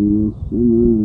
السماء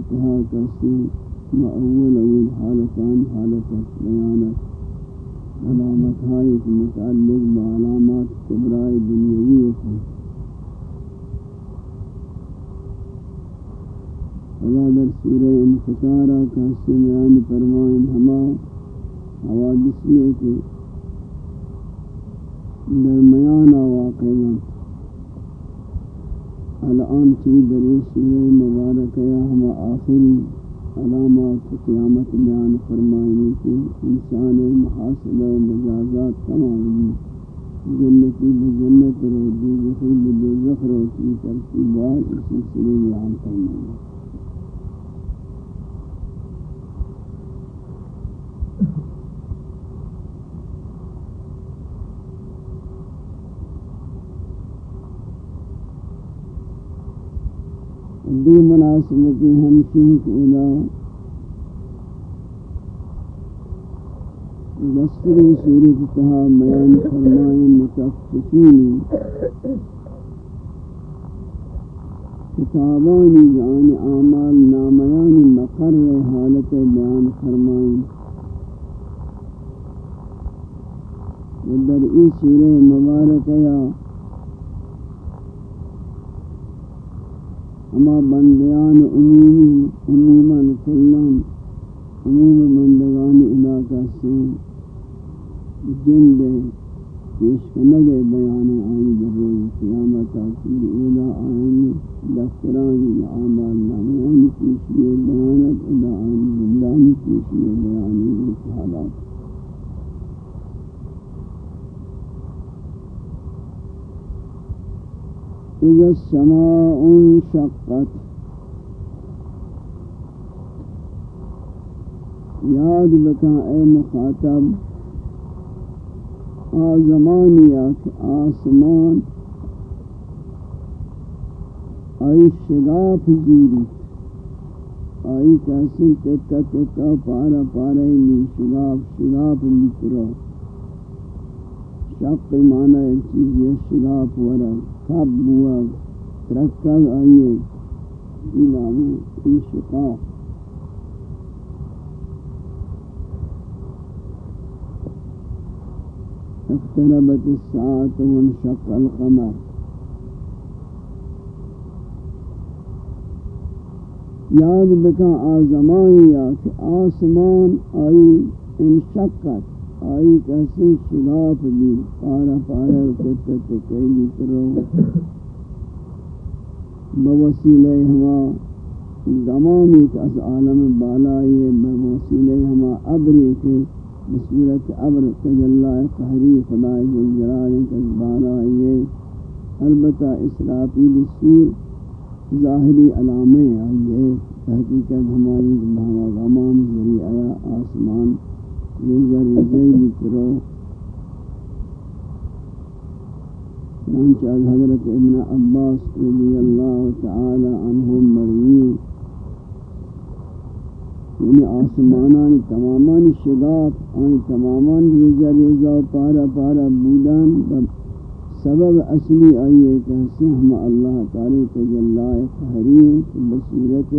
کورت آئی تہا کسی ما اول حالتان حالت بیانت علامت ہائی متعلق بعلامات کبرائی دنیاوی ہے اللہ در سورہ انفطارہ کا سمیان فرمائن ہما حوادث یہ کہ درمیان واقعا الان چی در سورہ مبارک یا ہم آخری علامات قیامت بیان فرمائنی کہ انسان محاسبہ و مجازات تمام جنتی بجنت رو دوزخی بدوزخ رو کی ترتیبات اس سلسلے بیان فرمائنی دو مناسبتی ہمشن کو ادا دستری صورت تہا بیان فرمائیں متفقین کتابانی جان اعمال نامیانی مقر حالت بیان فرمائیں در ای سورہ مبارک یا ہما بندیان عمومی عموماً کلن، عموم بندگان علاقہ سے جن دے پیش کنگے بیان آئی در روز قیامت آخر اولا آئین دفترانی عامال نامیان پیشی بیانت اولا آئین زندانی پیشی بیانی حالات۔ اذا السماء انشقت. یاد بکا اے مخاطب آزمانیا کہ آسمان آئی شگاف زیری آئی کیسے تکا تکا پارا پارا می شگاف شگاف مترا شق مانا ایک چیز یہ شگاف ورا کب بوا ترکل آئیے نامو ای شقاف اقتربت الساعة وانشق القمر. یاد بکا آزمان یا کہ آسمان آئی انشقت. آئی کسی شلاف بھی پارا پارا رکتت کئی کرو۔ بوسیلہ ہما دمامی کس عالم بالائی بوسیلہ ہما عبری کے بصورت عبر تجلہ قہری خدای ذوالجلال کذبانا یہ البتہ اسرافیل سور ظاہری علامے آئیے تحقیقت ہماری بہما غمان ذریع آیا آسمان ریزہ ریزہ بکرو چنانچہ حضرت ابن عباس رضی اللہ تعالی عنہ مروین یعنی آسمانانی تمامان شگاف، آنی تمامان ریزا ریزا و پارا پارا بودن سبب اصلی آئیے کہ ہم اللہ تعالی تجلہ قہری بصورت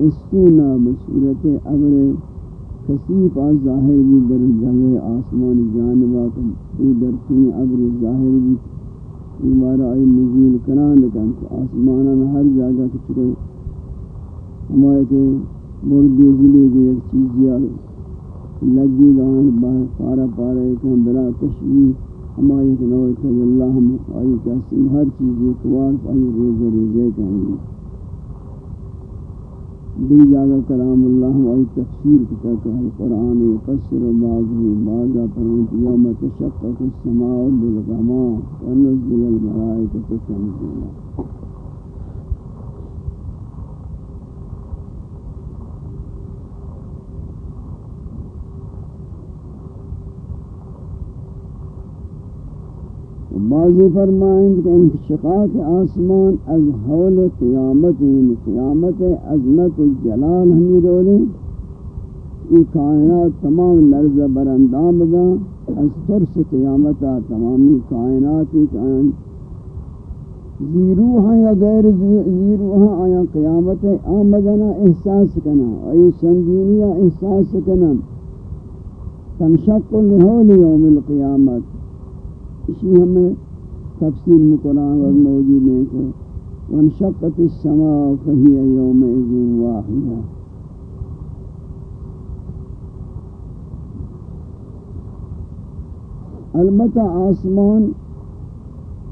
استونا بصورت عبر کسیف آز ظاہر بھی در جلوے آسمان جانبات تو در تین عبر ظاہر بھی ہمارا آئی نزول کران لکن آسمانان ہر جگہ کچھ ہمارے کہ مردی ضلع کو ایک چیز یا لگی دان باہر پارا پارا ایک ہم بلا تشبیح ہماری ایک نوع کہ اللہ ہم آئی کہتے ہر چیز ایک وار آئی ریز ریزے کہیں گے۔ بھی جاگہ کلام اللہ وائی تفسیر کتا کہ القرآن یقصر بعضه بعضا فرمت یوم تشقق السماء بالغماء ونزل الملائکة تنزیلا بعضی فرمائیں کہ انشقاق آسمان از حول قیامت یعنی قیامت عظمت الجلال ہمیں رولیں یہ کائنات تمام لرز برندام بگا. از ترس قیامتا تمامی کائنات ایک آئین زیروح یا غیر زیروح آیا قیامت آمدنا احساس کنا آئی سنگینی احساس کنا تنشق لحول یوم القیامت. اسی ہمیں تفصیل میں قرآن اور موجود ہیں کہ وانشقت السماء فہی یومئذ واحدہ۔ البتہ آسمان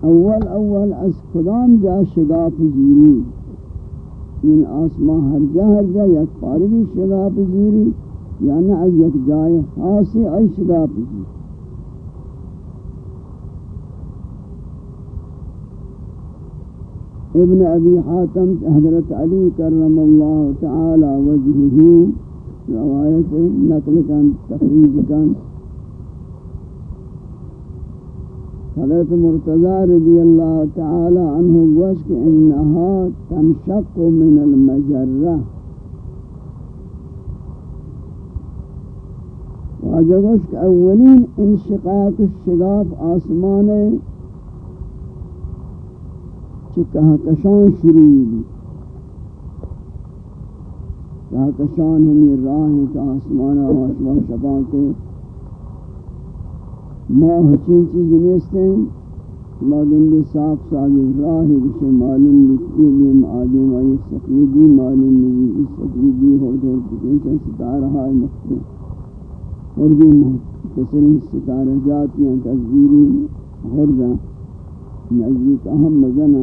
اول اول از خدام جا شگاف زیری یعنی آسمان ہر جا ہر جا یک پارگی شگاف زیری یعنی از یک جائے خاصی ای شگاف زیری ابن ابی حاتم حضرت علی کرم اللہ تعالی وجہہ روایت نقل کن تخریج کن. حضرت مرتضی رضی اللہ تعالی عنہ گوش کہ انہا تنشق من المجرہ. واجہ گوش کہ اولین انشقاق الشگاف آسمان چکہ کشان شروع بھی کہا کشان ہمیں راہ ہیں کہ آسمانا و شفا کے ماں ہچین چیز نیستے ہیں۔ مادن بھی صاف ساگی راہ ہے کچھ معلوم لکھتی دیم آدم آئی سفیدی معلوم بھی اس سفیدی ہو دور پکیشن ستارہ ہاں ہے مختلف اور بھی مختصری ستارہ جاتی ہیں تصویری غردہ نزدیک اہم مزنہ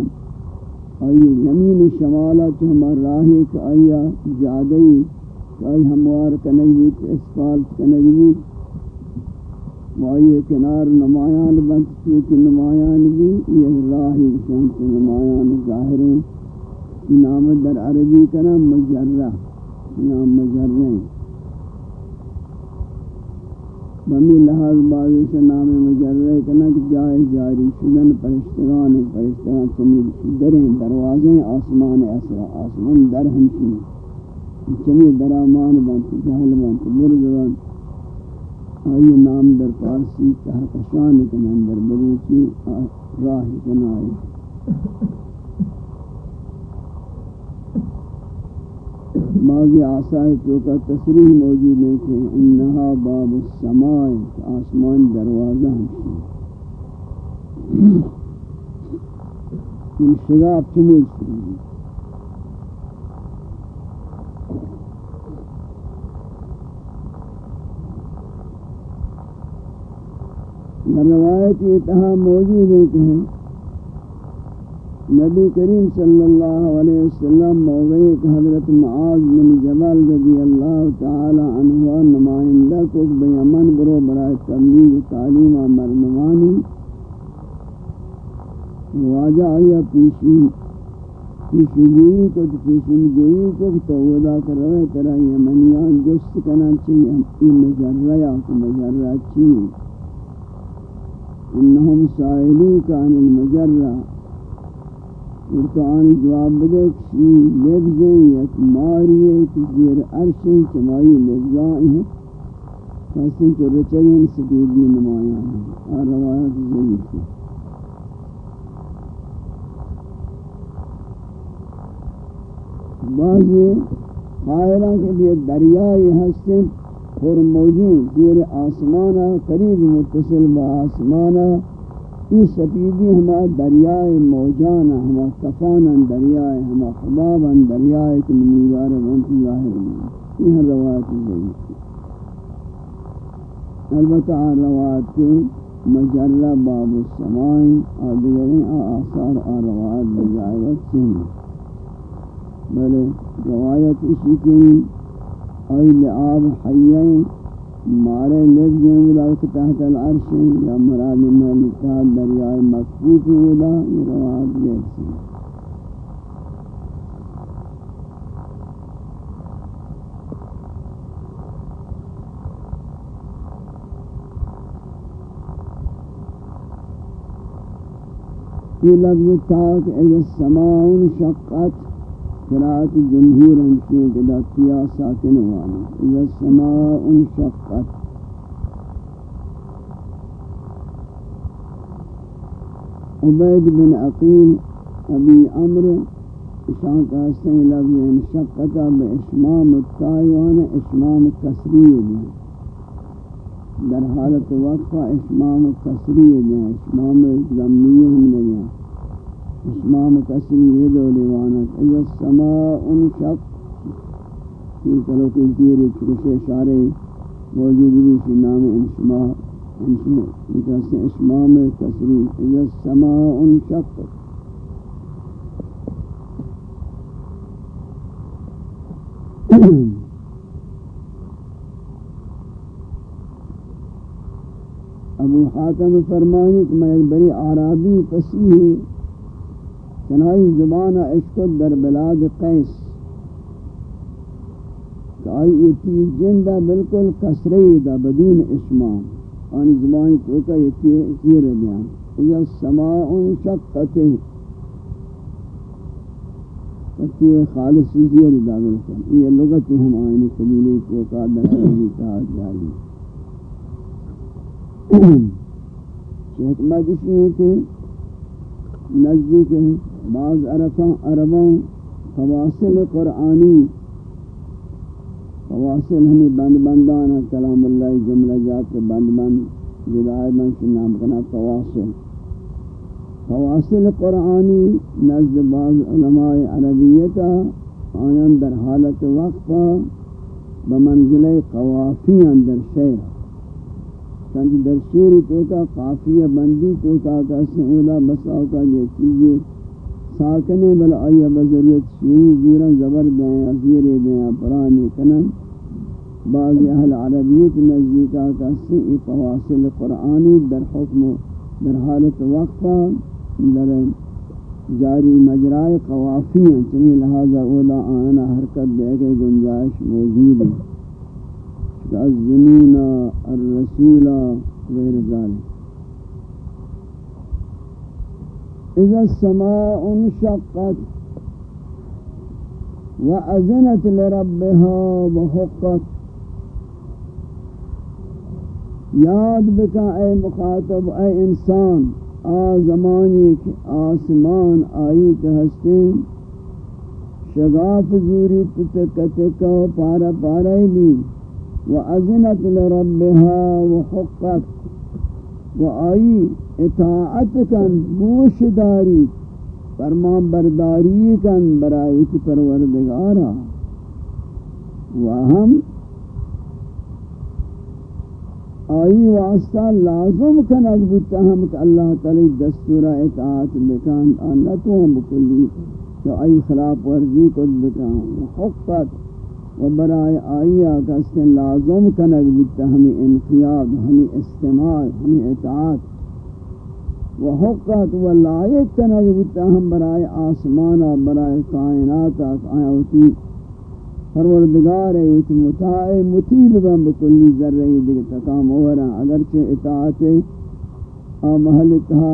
آئی یمین شمالت ہمار راہی کہ آیا جادئی کہ آئی ہموار کنگیت اسفالت کنگیت وائی کنار نمایان بند چونکہ نمایان بھی یہ راہی شانت نمایان ظاہریں نام در عربی کا نام مجرہ نام مجرہ بمی لحاظ بازش نام مجرہ کنا کہ جائے جاری شدن پرشتگان پرشتگان سمید دریں دروازیں آسمان اسرا آسمان در ہمشی چمی درامان بند جہل بند برد بند آئی نام در پارسی کہکشان کنن در بروچی راہ کنائی بعضی آسائی تو کا تصریح موجود ہے کہ انہا باب السمائی آسمان دروازہ ہمشی ان شگاف چموز روایت یہ تہا موجود ہے کہ نبی کریم صلی اللہ علیہ وسلم موضعی کہ حضرت معاذ بن جبل رضی اللہ تعالی عنہ نمائندہ کو بیمن برو برائے تبلیغ تعلیم و مردمانی واجہ آیا پیشی پیشی گوئی کو، پیشی گوئی کو تو ودا کر رہے ترہ یمنیان جست کنا چیئے چاہیے مجرہ کو مجرہ چیئے انہم سائلوک عن المجرہ قرآن جواب بدے، کسی لفظیں یک ماری تجیر عرشیں چمائی لفظائی ہیں۔ کسی تو رچگین رچگیں سپیدی نمایاں ہیں۔ اور روایت ضعیف ہے بعضی قائلہ کے لیے دریائی ہستیں اور موجین زیر آسمانا قریب متصل با آسمانا یہ سپیدی ہما دریائے موجانا ہما کفانا دریائے، ہما خبابا دریائے کہ نمیدار بنت ظاہر یہ روایت ضعیف البتہ روایت کے مجرہ باب السمائیں آدھگریں آثار آ بجائیت سے بلے روایت اسی کے ای لعاب حیین مارے لفظ ہیں ودا کے تحت العرش ہے یا مراد میں مثال دریائے مخفوف ودا یہ رواب گئی ہے یہ لفظ تاک إلى السماء انشقت قرآت جمہور ہمشی کہ دا کیا ساکن وانا اذا السماء انشقت عبید بن عقیل، ابی عمر اشان کا حسن لفظ انشقتا بے اشمام التائیوان اشمام کسری دیں در حالت وقفہ اشمام کسری دیں اشمام زمیہ ہم لگیں اسمام کسری یہ دو لیوانت اذا السماء انشق کی کلو کی تیری چکشے اشارے موجود بھی کی نام انشما انشما اسمام کسری اذا السماء انشق ابو حاتم فرمانی کہ میں ایک بڑی عرابی فصیح چنائی زبان عشق در بلاد قیس کہ آئی ایتی جندہ بالکل کسری دا بدون اسمام آنی زبان توکا ایتی زیر بیان۔ اذا السماء شقتے تکی خالص زیر دا بالکل۔ یہ لغتی ہم آئینی قبیلی توکا در عربی تحت جالی حکمت اسی ہے کہ نزدیک ہے۔ بعض عرفان عربان فواصل قرآنی، فواصل ہمیں بند بندان کلام اللہ، جملہ جات بند بند جدائے بند نام کنا فواصل۔ فواصل قرآنی نزد بعض علماء عربیتا آیان در حالت وقفا بمنزل قوافی اندر شیر چند در شیر تو کا قافیہ بندی تو کا کسی اولا بساو کا یہ چیزیں ساکنے بل آیا بضرورت شیری زورا زبر دیں ازیر دیں پرانی کنن. بعض اہل عربیت نزدیکا کا سی فواصل قرآنی در حکم در حالت وقفہ در جاری مجرائے قوافی ہیں چمی لہذا اولا آنا حرکت دے کے گنجائش موجود ہے۔ الزمین الرسول غیر ذالک۔ اذا السماء انشقت وأذنت لربها وحقت یاد بکا اے مخاطب، اے انسان آ زمانی کی آسمان آئی کہ ہستیں شغاف زوری تتکتکا پارا پارا بھی. وأذنت لربها وحقت و اطاعت کن گوش داری فرمان برداری کن برای برایت پروردگارا. و ہم آئی واسطہ لازم کن اگبتا ہم کہ اللہ تعالی دستورہ اطاعت بکن آنتو ہم بکلی کہ آئی خلاف ورزی کن بکن، حقت و برائے آئیا کا استن لازم کنگ بتا ہمیں انقیاد ہمیں استماع ہمیں اطاعت. و حقت و لائق کنگ بتا ہم برائے آسمانا برائے کائنات آیا ہوتی پروردگار ہے وچ متاع متیب بم بکلی ذرہی دیکھ تکام ہو رہا اگرچہ اطاعت آ محل اتحا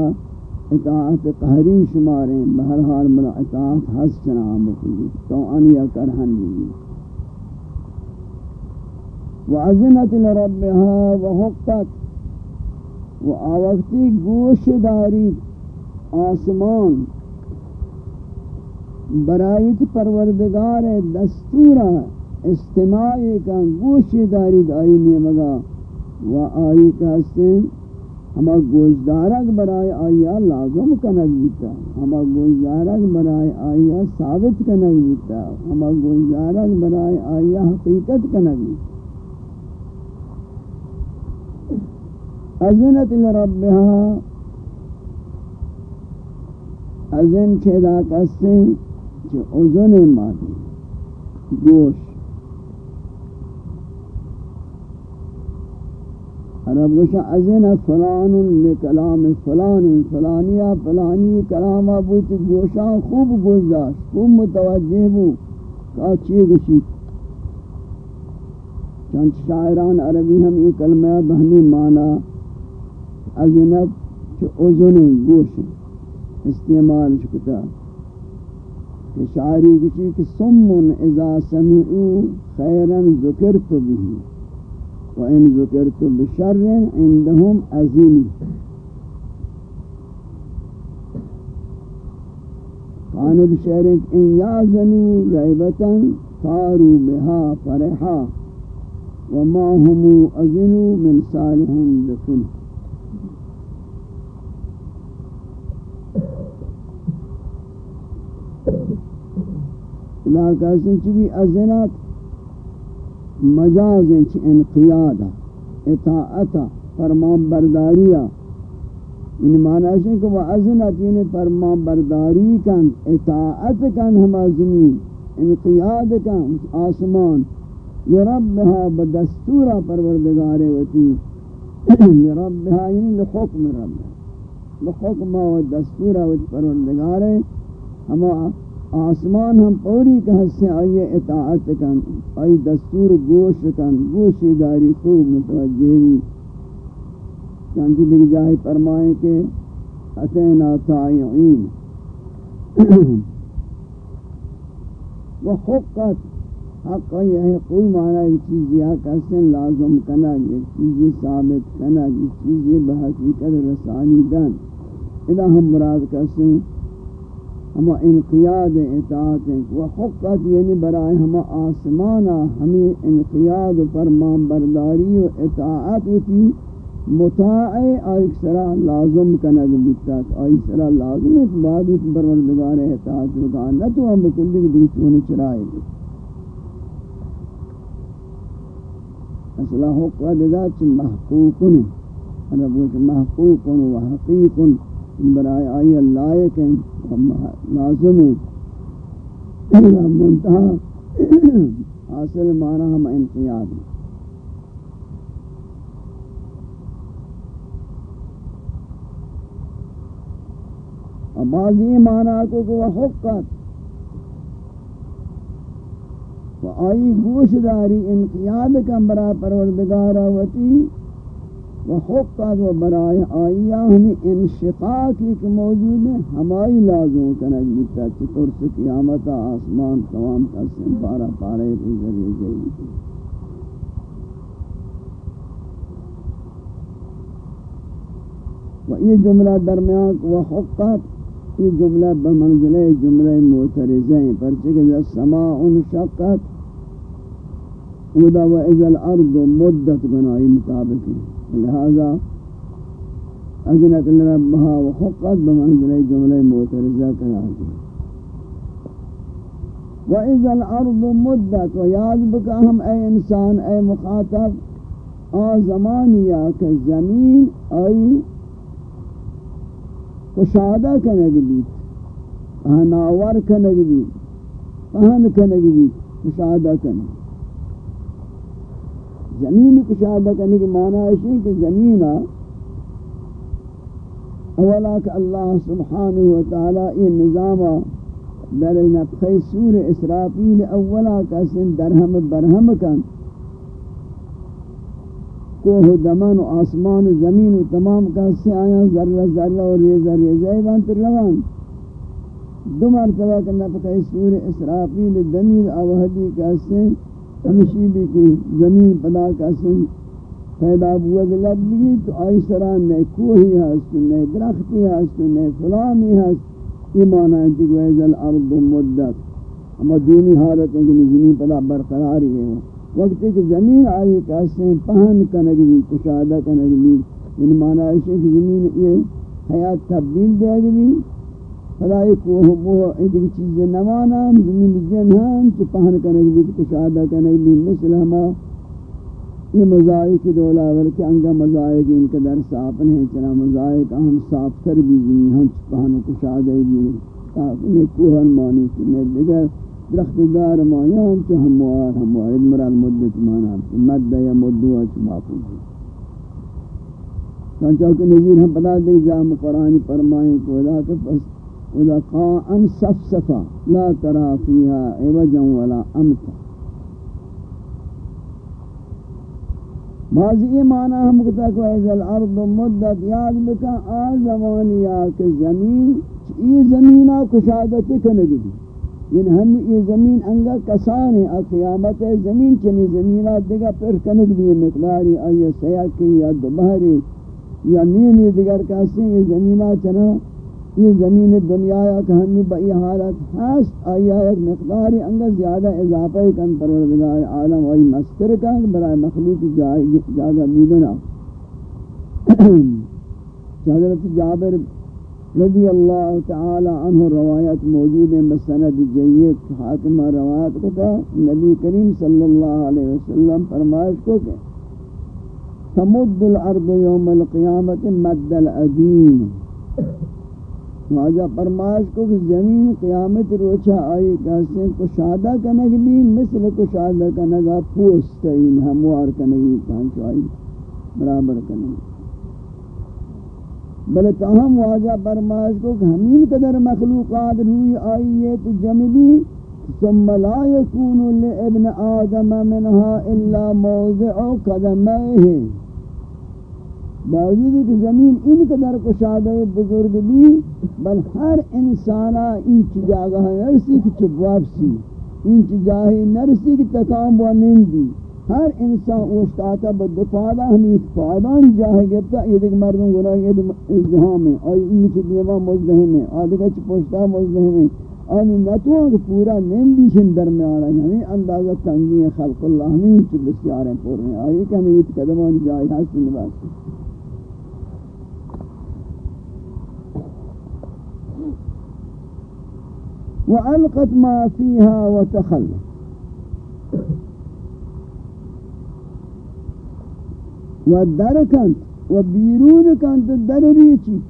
اطاعت قہری شماریں بہرحال ملا اطاعت حس چنہ بکلی، تو انیا کرہن بھی وعزنت لربها وحقت و آوقتی گوش داری، آسمان برایت پروردگار دستورا استماعی کا گوش داری آئی مگا و آئی کا سن ہما گوشدارک برائے آیا لازم کنک بیتا ہما گوشدارک برائے آیا ثابت کنک بیتا ہما گوشدارک برائے آیا حقیقت کنک بیتا اذنت لربها. اذن چیدا کسی چه اذن مادی، گوش. عرب گوشا اذن فلان لکلام فلان فلانیا فلانی کلام بوت گوشا خوب گوش داشت، خوب متوجہ بو کہ چی گوشی چند شاعران عربی ہم یہ کلمہ بہمی معنی اذنت کہ اذن گوش استعمال شکتا. کہ شاعری کسی کہ سمن اذا سمعو خیرا ذکرت بھی وان ذکرت بشر عندهم ازین قانب شعرک ان یازنو ریبتا تارو بها فرحا. وما هم ازنو من صالح لکن علاقہ سے چی ازنات مجاز چی انقیادا اطاعتا فرمان برداریا یعنی معنی ہے کہ وہ ازنت یعنی فرمان برداری کن، اطاعت کن ہما زمین، انقیاد کن، آسمان۔ یربها بدستورا پروردگار وتی۔ یربها یعنی لحکم رب۔ لحکم و دستورا وتی پروردگار۔ ہما آسمان ہم پوری کہ حصے آئیے اطاعت کن، آئی دستور گوش کن، گوشی داری خوب متوجہی چانچہ دیکھ جائے فرمائیں کہ اتینا طائعین۔ و حقت، حق یہ ہے کوئی معنی چیز یہ کہتے ہیں لازم کنا، ایک چیز ثابت کنا، ایک چیز بحقیقت رسانی دن۔ اذا ہم مراد کہتے ہیں ہم انقیاد اطاعت و حقت یعنی برائے ہم آسمانا ہمیں انقیاد و فرمان برداری و اطاعت ہوتی مطاع آئی سرا لازم کنگ بودتا آئی سرا لازم ہے بعد اس پروردگار اطاعت ہوتا نہ تو ہم کلی کی دیکھ چونے چرائے۔ گی اصلا حقت ذات محقوق نے رب محقوق و حقیق برائے آئی لائق ہیں لازم ہے منتہا حاصل معنی ہم انقیاد ہیں۔ بعضی معنی کو کہ وہ حقت و آئی گوش داری انقیاد کم برای پروردگارہ وطی و حقت و برای آئیہ ہمیں انشقاق ایک موجود ہے، ہمائی لازم کنک بیتا چطور سے قیامت آسمان تمام قسم پارا پارے کی ذریعے جائے و یہ جملہ درمیان و حقت، یہ جملہ بمنزلہ جملہ معترضہ ہیں، پرچہ کہ سماع شقت ودا و اذا الأرض مدت بنائی مطابق لہذا أذنت لربها وحقت بمنزلہ جملہ معترضہ قرار دی و الأرض مدت و یاد بکا ہم اے إنسان اے مخاطب آ زمانیہ کہ زمین آئی کشادہ کنگ بیت پہناور کنگ بیت پہن کنگ بیت کشادہ کنگ زمین کشادہ کنگ کی معنی ہے کہ زمین اولا کہ اللہ سبحانہ وتعالی یہ نظام در نفخی سور اسرافیل اولا کا سن درہم برہم کن۔ کوہ دمن و آسمان و زمین و تمام کسی آیا ذرہ ذرہ و ریزہ ریزہ بانت روان۔ دو مرتبہ کرنا پتہ سور اسرافیل دمیل آوہدی کسی ہمشی بھی کہ زمین پدا کسی پیدا بوگ لب بھی تو آئی سران نئے کوہی ہست نئے درختی ہست نئے فلانی ہست ایمانا انتی کو ایزا الارض مدت. اما دونی حالت ہے کہ زمین پدا برقراری ہے. وہ وقت کہ زمین آئی کاسے پہن کنگ بھی کشادہ کنگ بھی ان معنی ہے کہ زمین یہ حیات تبدیل دے گی. بھی خدای کو وہ ایک چیز نوانا زمین جن ہم تو پہن کنگ بھی کشادہ کنگ بھی مثل ہما یہ مزائق دولا بلکہ انگا مزائق ان کا در صاف نہیں چنا مزائق ہم صاف کر بھی زمین ہم پہن کشادہ بھی انہیں کوہن مانی سنے دیگر درخت دار مایا ہم تو ہموار ہموار مرال مدت مانا ہم مد یا مدو اچ معفوظ. ہے سانچہ کہ نظیر ہم پتا دیں جام قرآن فرمائیں کو ادا کہ پس ادا قاعن لا ترا فیہا عوجا ولا امتا ماضی معنی ہم کہتا کہ ایز الارض مدت یاد بکا آزمانیا کہ زمین، یہ زمینہ کشادت کنگی دی یعنی ہم یہ زمین انگا کسانے قیامت زمین چنی زمینات دیگا پر کنک بھی مقداری آئی سیاکی یا دوبہری یا نیمی دیگر کسی، یہ زمینات چنا۔ یہ زمین دنیا کہ ہمی بئی حالت ہست آئی ایک مقداری انگا زیادہ اضافہ کن، پروردگار عالم آئی مستر کن، برای مخلوق جاگہ بیدنا حضرت جابر رضی اللہ تعالی عنہ روایت موجود ہے مسند جید حاکمہ روایت کو تھا نبی کریم صلی اللہ علیہ وسلم فرمائش کو کہ تمد الارض یوم القیامت مد العدیم واجہ فرمائش کو کہ زمین قیامت روچہ آئی، کہتے ہیں، کشادہ کنگ بھی، مثل کشادہ کنگا پوستین ہموار کنگی کانچو آئی برابر کنگی بل تاہم واجہ برماز کو کہ ہمین قدر مخلوقات روی آئی ہے، تو جمعی ثم لا يكون لابن آدم منها الا موضع قدمائه باوجود کہ زمین ان قدر کشادہ بزرگ بھی بل ہر انسانا انچ جاگہ نرسی کی چبواب سی انچ جاہی نرسی کی تکام و نندی. ہر انسان اوشتاتا بدفادا ہمیں اتفادان جاہے گفتا یہ دیکھ مردم گناہ یہ ازدہام ہے اور ان کی دیوان مزدہم ہے آدھگا چھ پوشتا مزدہم ہے آنی نتوان کہ پورا نندیشن درمیانا ہمیں یعنی اندازہ تنگی خلق اللہ ہمیں چھ بسیاریں پور رہے آئیے کہ ہمیں ات قدمان جائے حسن بات وَأَلْقَتْ مَا فِيهَا وَتَخَلَّ و در کند و بیرون کند در ریچی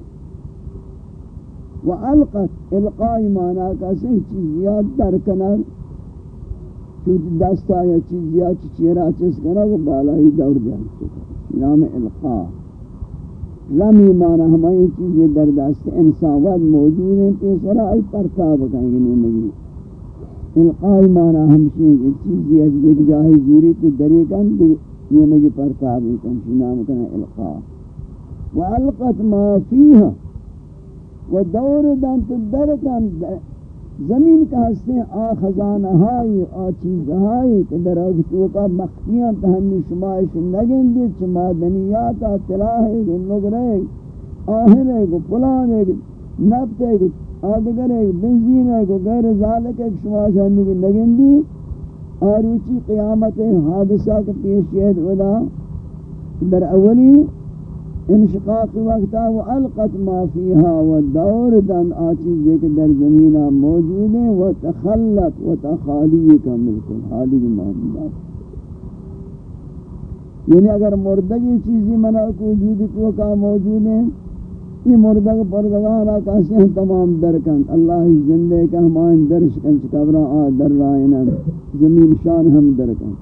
و القت القای مانا کسی چیزیات در کنن چود دستا یا چیزیات چیرا چیز کنن و بالایی دور دیا نام القا لمی مانا ہمیں چیزیں در دست انساوات موجود ہیں پیسرا ای پرتاب کہیں گے نہیں مگی القائی مانا ہمشی چیزی از ایک جاہی زوری تو دری کن یہ مگی پرتاب ہی کن شی نام کنا القا. والقت مَا فِيهَا و دور دن تو درکن زمین کا ہستے آ خزانہ ہائی، آ چیز ہائی کہ در اگتو کا مخفیاں تہمی شمائش نگن دی چما دنیاتا تلاہے گو نگرے آہرے گو پلانے گو نبتے گو آدگرے گو بنزینے گو غیر ذالک ایک شمائش نگن دی آروچی قیامت حادثہ کے پیش شہد ادا در اولی انشقاق وقتا و القت ما فیہا و دور دن آچیز ایک در زمینہ موجود ہے و تخلت و تخالی کا ملکل حالی کی معنی بات یعنی اگر مردگی چیزی منع کو، وجود تو کا موجود ہے یہ مردگ پردگان آکاسی ہیں تمام درکن. اللہ زندے کا ہمان درش کن چکبرا آ در رائنا زمین شان ہم درکن.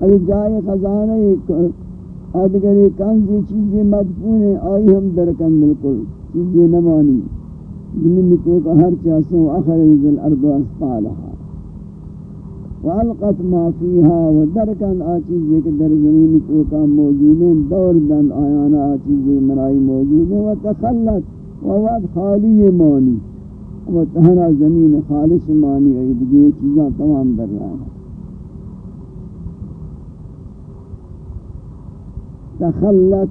اگر جائے خزانہ آدگری کنزی چیزی مدفون ہے آئی ہم درکن بالکل چیزی نمانی. یعنی زمین کو کا ہر چاسے و اخرج الارض اسقالها والقت ما فيها ودركن آچیزی کے در زمین تو کا موجود ہیں دور دن آیانا آچیزی مرائی موجود ہیں وتخلت وواد خالی مانی. و تہنا زمین خالص مانی ہے یہ چیزاں تمام در رہا ہیں تخلت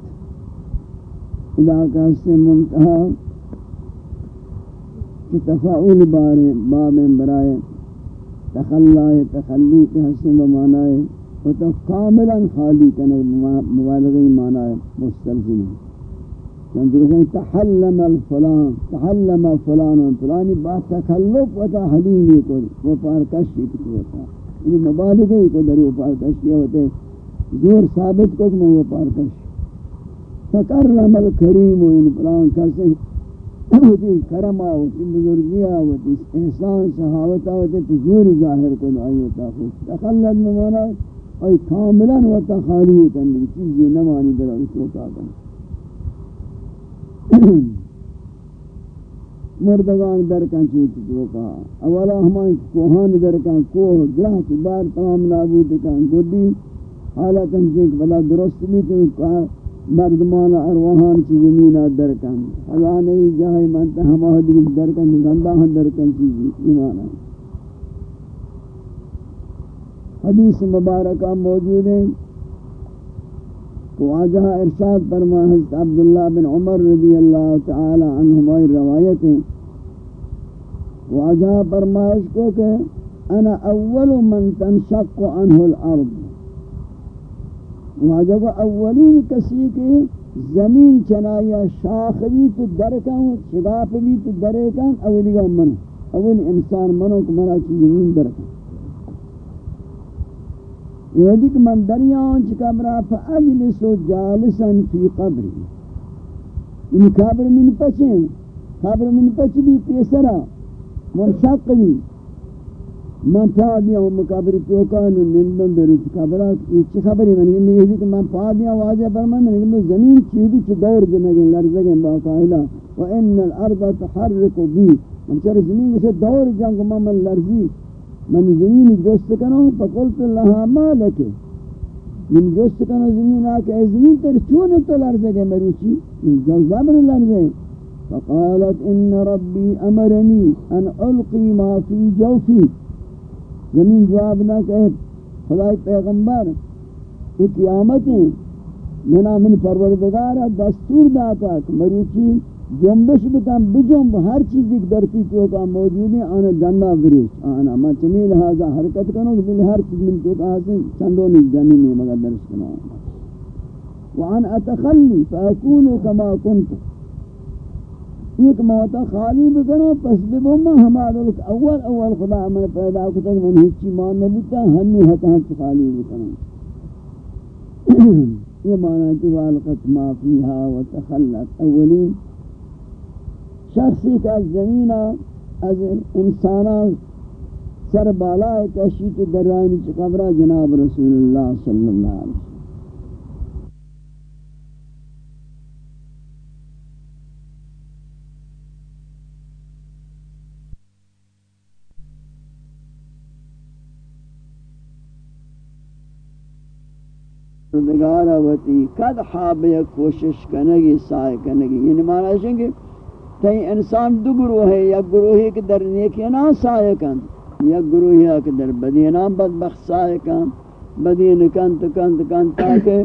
علاقہ سے منتہا کہ تفاعل بارے باب برائے تخلی تخلی کے حسن بمانا ہے وہ تو کاملا خالی کنے مبالغی مانا مستلزم ہے تحلم الفلان، تحلم فلان، فلانی با تکلف و تحلیمی کو، وہ پارکشی کو ہوتا یعنی مبالغی کو درو پارکشی ہوتے ہیں۔ زور ثابت کو کہ وہ پارکشی تکرم الکریم و ان فلان کسی ہوتی کرم آوتی بزرگی آوتی احسان صحاوت آوتی تزور ظاہر کن آئی ہوتا خوش تخلد ممانا آئی کاملا و تخالی کن چیزی نمانی در آئی سوکا کن مردگان در کن چوتی سوکا اولا ہمان کوہان در کوہ. گرہ کی بار تمام نابود کن گردی حالتا چیک بلا درست بھی تو مردمان ارواحان چی زمین درکن. اللہ نہیں جائے منتا ہم آہدی درکن زندہ ہم درکن چیزی ایمانا حدیث مبارکہ موجود ہے. واجہ ارشاد فرما حضرت عبداللہ بن عمر رضی اللہ تعالی عنہما روایت ہیں واجہ فرمائش کو کہ انا اول من تنشق عنہ الارض. واجب اولین کسی کے زمین چنایا شاخ بھی تو درکن شگاف بھی تو درکن اولی گا من، اول انسان منو کو منا چی زمین درکن یہ دیکھ من دریان چی قبرہ فا اجلسو جالسا فی قبری۔ ان قبر من پچیں قبر من پچ بھی پیسرا، منشق بھی۔ من پا دیا ہوں مقابر توکان و نندن در اس قبرات یہ چی خبری؟ من یہ نہیں کہ من پا دیا واجہ فرمان من کہ زمین چیدی چی دور جنگیں لرزگیں باقائلہ و ان الأرض تحرک بی. من چر زمین اسے دور جنگ من من لرزی؟ من زمین جست کنو فقلت لها مالک. من جست کنو زمین آکے اے زمین تر چون تو لرزگیں مروچی زبر لرزیں فقالت ان ربی امرنی ان القی ما فی جوفی. زمین جواب نہ کہ خدای پیغمبر، یہ قیامت ہیں منا من پروردگار، دستور داتا کہ مروچی جنبش بکن، بجنب ہر چیز ایک درتی تو کا موجود ہے آنا جنہ بریش آنا میں چمی لہذا حرکت کنو کہ بلی ہر چیز من تو کا حسن چندوں نے جنی میں مگر درس کنو وعن اتخلی، فاکونو کما کنتو. ایک موتا خالی بکنو، پس ببو ما ہمارا اول اول خدا من پیدا کتا من ہیچی مان نبوتا ہنو حتا ہنچ خالی بکنو۔ یہ معنی کہ والقت ما فیہا و تخلت اولین۔ شخصی کا زمینہ از انسانا سر بالا کشیت درائنی چقبرہ جناب رسول اللہ صلی اللہ علیہ وسلم۔ پروردگار وتی قد حاب کوشش کنگی، سائے کنگی. یعنی معنی ہے کہ تی انسان دو گروہ ہے یا گروہی کے در نیکی نا سائے کن یا گروہی کے در بدینا بدبخت سائے کن بدین کن تکن تکن تاکہ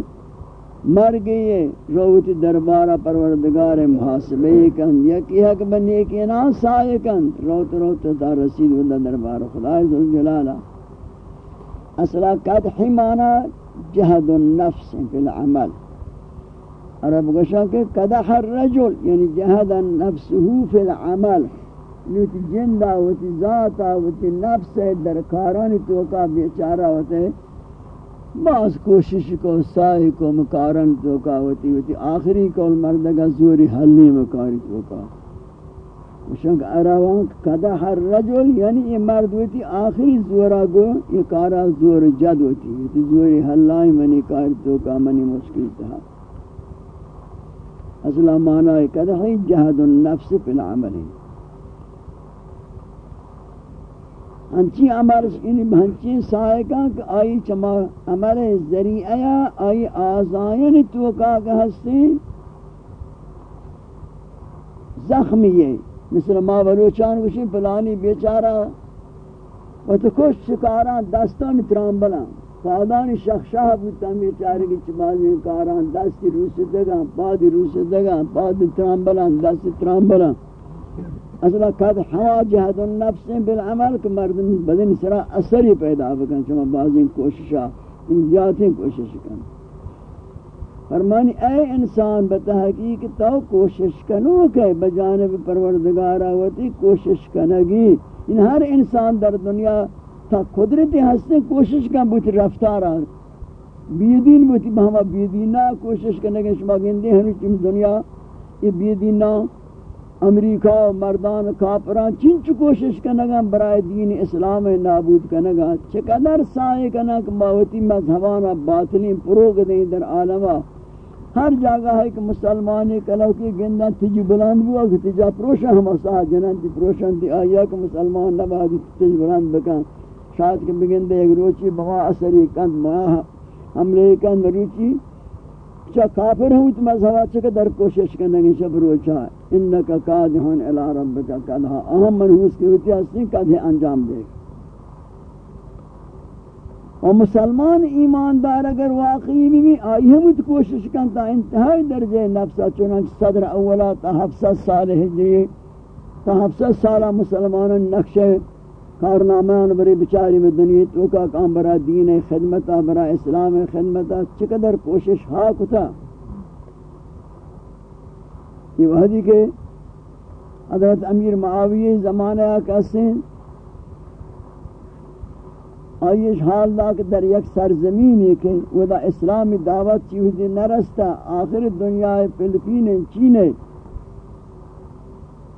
مر گئی روتی دربارہ پروردگار محاسبے کن. یکی حق بنی کی نا سائے کن، روت روت تا رسید ودہ دربار خدا عزوجلالہ اصلا قد حمانا جہد النفس فی العمل. عرب گوشا کہ قدح الرجل یعنی جہد نفسه فی العمل. یعنی نوتی جندہ وتی ذاتا وتی نفس در کارانی توکا بیچارہ ہوتے بعض کوشش کو، سائی کو، مکارن توکا ہوتی ہوتی آخری کول مردگا زوری حلی مکاری توکا شنگ اروان قدح الرجل یعنی یہ مرد ہوتی آخری زورا گو یہ کارا زور جد ہوتی یہ یعنی زوری حلائی منی کار تو کا منی مشکل تھا اصلا معنی ہے کدا قدح جہد النفس پی العمل. ہنچی عمل یعنی ہنچی سائقہ کہ آئی چما عمل ذریعہ، آئی آزائن تو کا کہ ہستی زخمی ہے. مثل ما بلوچان وشی پلانی بیچارہ و تو کش شکاران دستان ترام بلان پادانی شخشاہ بودتا بیچارے کی چبازی کاران دستی روس دگا پادی روس دگا پادی ترام بلان دستی ترام بلان اصلا قد حوا جہد النفس بالعمل کہ مردم بدن سرا اثری پیدا بکن چما بعضی کوششا ان جاتے کوشش کرن فرمانی، اے انسان بتحقیق تو کوشش کنو کہ بجانب پروردگار آوتی کوشش کنگی۔ ان ہر انسان در دنیا تا قدرتی ہستے کوشش کن بوتی رفتار آر بیدین بوتی بہما بیدینہ کوشش کنگی، شما گندے ہنو چم دنیا۔ یہ بیدینہ امریکہ مردان، کافران چنچ کوشش کنگا برای دین اسلام نابود کنگا۔ چقدر سائے کنگ، باوتی مذہبانا باطلین پروگ دیں در عالمہ۔ ہر جگہ ہے کہ مسلمانی کلو کی گندہ تجی بلند بوا کہ تجا پروشا ہم اسا جنان تی پروشن تی آیا کہ مسلمان نبا دی تجی بلند بکن شاید کہ بگندے ایک روچی بما اثری کند ما حملے کند روچی چا کافر ہوں تو مذہبہ چکا در کوشش کرنے کرنگی شب روچا انکا کادہون الى ربکا کدہا اہم منحوس کی ہوتی ہے کدہ انجام دے گا۔ اور مسلمان ایماندار اگر واقعی بھی آئی ہم کوشش کرتا انتہائی درجہ نفسہ چنانچہ صدر اولا تا حفظت سال ہجری تا حفظت سالہ مسلمان نقش کارنامان بری بچاری میں دنیا تو کا کام برا دین خدمتا برا اسلام خدمتا چقدر کوشش ہاک تھا یہ وحدی کہ حضرت امیر معاویہ زمانہ کسیں آئیش حال دا کہ در یک سرزمین ہے کہ ودا اسلامی دعوت چیوزی نرستا، آخر دنیا فلپین چین. ہے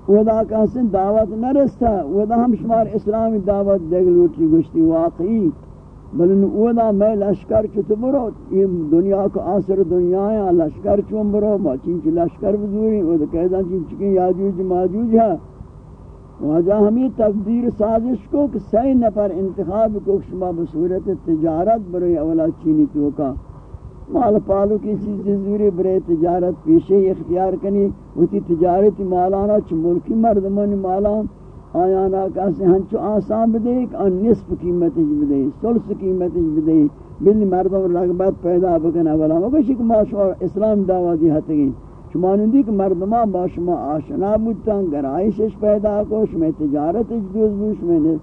ودا کہسن دعوت نرستا ودا ہم شمار اسلامی دعوت دگلوٹی گشتی واقعی. بلن ودا میں لشکر چوت برو یہ دنیا کو آخر دنیا ہے لشکر چون برو ما چینچ لشکر بزوری ودا کہتا چینچ کی یاجوج ماجوج ہے واجہ ہمیں تقدیر سازش کو کہ سی نفر انتخاب کو شما بصورت تجارت برای اولا چینی توکا۔ مال پالو کی چیز ضروری تجارت پیشے اختیار کنی۔ ہوتی تجارت مالانا چھ ملکی مردمان مالان۔ آیانا کسی ہنچو آسان بدے کہ ان نصف قیمت بدے، سلس قیمت بدے۔ بلی مردم رغبت پیدا بکن اولا۔ مگوشی کہ ما اسلام دعوازی حتی شما نندی کہ مردمان با شما آشنا بودتن گرائشش پیدا کو شما تجارت دوز بو، شما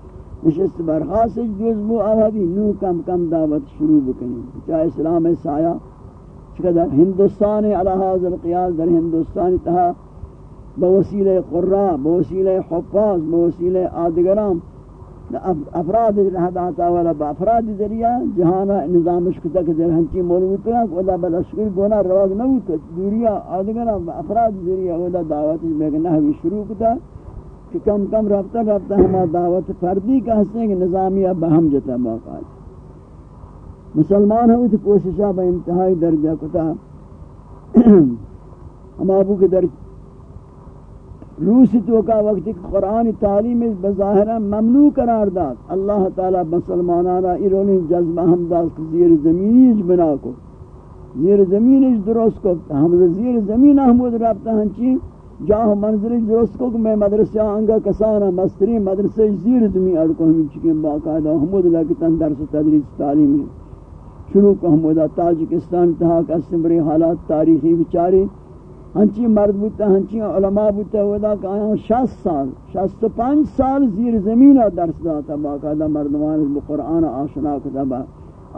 نشست برخواست دوز بو آوازی نو کم کم دعوت شروع بکنی۔ چاہ اسلام سایہ چکہ ہندوستان علی حاضر القیاس در ہندوستان تہا بوسیلہ قرآ بوسیلہ حفاظ بوسیلہ آدگرام افراد رہداتا والا با افراد ذریعہ جہانا نظام اشکتا کہ در ہنچی مولوی ہے کہ ادا بلشکر گونا رواز نویتا دوریا آدگرام افراد ذریعہ ادا دعوت بیگ نحوی شروع کتا، کہ کم کم رفتہ رفتہ ہما دعوت فردی کا حصہ کہ نظامیہ بہم جتا باقا مسلمان ہوئی تھی کوششہ با انتہائی درجہ کتا۔ ہم ابو کے درجہ روسی تو کا وقت قرآن تعلیم بظاہرہ ممنوع قرار داد۔ اللہ تعالی مسلمانانا ایرونی جذبہ ہم داد زیر زمینی بنا کو۔ زیر زمینی درست کو۔ ہم زیر زمین احمد رابطہ ہنچی جاہ منظر درست کو میں مدرسہ آنگا کسانا مستری مدرسہ زیر زمین اڑکو ہمیں چکیں باقاعدہ حمود لکتن درس تدریس تعلیم شروع کو حمودہ تاجکستان تحاک اسمبری حالات تاریخی بچاری ہنچی مرد بوتا، ہنچی علماء بوتا، ودا کہ آیا شست سال، شست پانچ سال زیر زمین درس داتا، باقاعدہ مردمان بقرآن آشنا کتا، با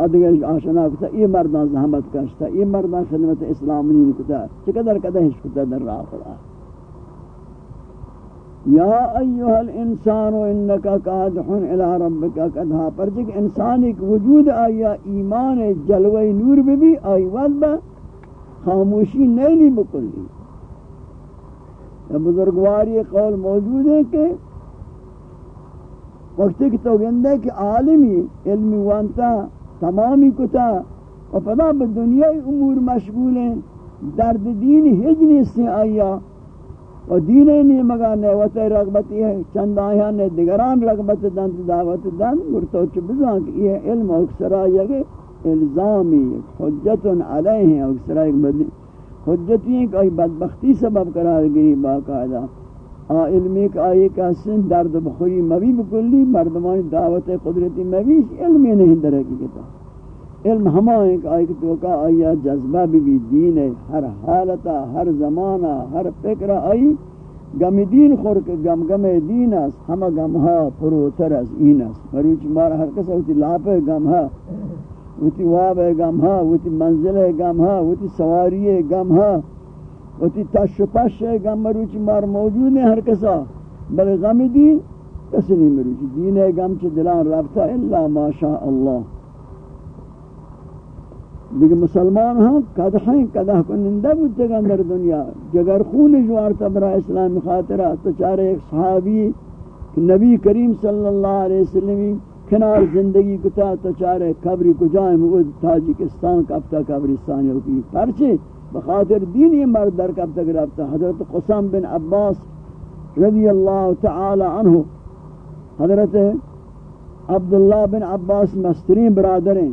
ادگر آشنا کتا، ای مردان زحمت کشتا، ای مردان خدمت اسلامین کتا چقدر قدہش کتا در راہ خدا. یا ایوہ الانسان انکا قادحن الى ربکا قدھا پر جی جک انسان ایک وجود آیا، ایمان جلوی نور بھی آئی ود با خاموشی نہیں لی بکلی بزرگواری قول موجود ہے کہ وقتی کہ تو گندے کہ عالمی علمی وانتا، تمامی کتا و پدا بدنیای امور مشغول ہیں، درد دین ہجنی سے آیا۔ و دین نہیں مگا نیوت رغبتی ہے، چند آیا نے دگران رغبت دن دعوت دن مرتو چھ بزان کہ یہ علم اکثر آیا کہ الزامی حجت علیہ اکثر ایک بدلی حجت یہ کہ بدبختی سبب قرار گئی باقاعدہ۔ آ علمی کہ آئی کا سن درد بخوری مبی بکلی مردمانی دعوت قدرتی مبی علمی نہیں در حقیقتا۔ علم ہما ہمائیں کہ آئی کہ توکا آیا جذبہ بھی بھی دین ہے، ہر حالتا، ہر زمانہ، ہر فکرہ آئی۔ گم دین خور کے گم گم دین اس ہم گم ہا پروتر از این اس مروچ مار ہر کس ہوتی لاپے گم ہا وتی واب گم ہا وتی منزل گم ہا وتی سواری گم ہا وتی تش پش گم مروچ مار موجود ہے ہر کسا. بل غم دین کس نہیں مروچ دین گم چ دلان رابطہ الا ماشاء اللہ. دیگه مسلمان ہم قدحیں قدح کنندہ بودتے گا در دنیا. جگر خون جوار تبرا اسلام خاطرہ تو چارے ایک صحابی، نبی کریم صلی اللہ علیہ وسلم کنار زندگی کتا تو چارے قبری کو جائیں مغد تاجکستان کبتا قبرستان ہوتی پرچے بخاطر دینی مرد در کب تک رابطہ حضرت قسم بن عباس رضی اللہ تعالی عنہ، حضرت عبداللہ بن عباس مسترین برادریں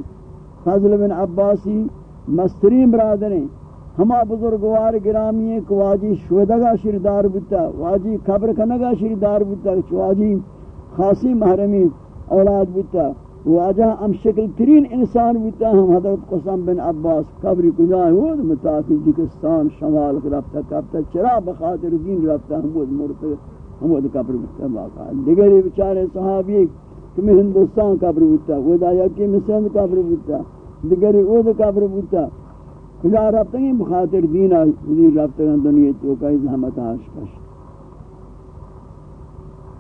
فضل بن عباسی مسترین برادریں ہما بزرگوار گرامی ہیں کہ واجی شودگا شردار بتا واجی قبر کنگا شردار بتا واجی خاصی محرمی اولاد بتا واجہ ہم شکل ترین انسان بتا ہم حضرت قسم بن عباس قبری کجائیں وہ متاثر جکستان شمال رفتا کبتا چرا بخاطر دین رفتا ہم وہ مرتب ہم وہ قبر بتا باقا دیگری بچارے صحابی کہ میں ہندوستان قبر بتا وہ دایا کہ میں سند قبر بتا دیگری او دے قبر بتا کجا رفتا ہیں؟ بخاطر دین دین رفتا ہیں دنیا تو کئی زحمت آش کش.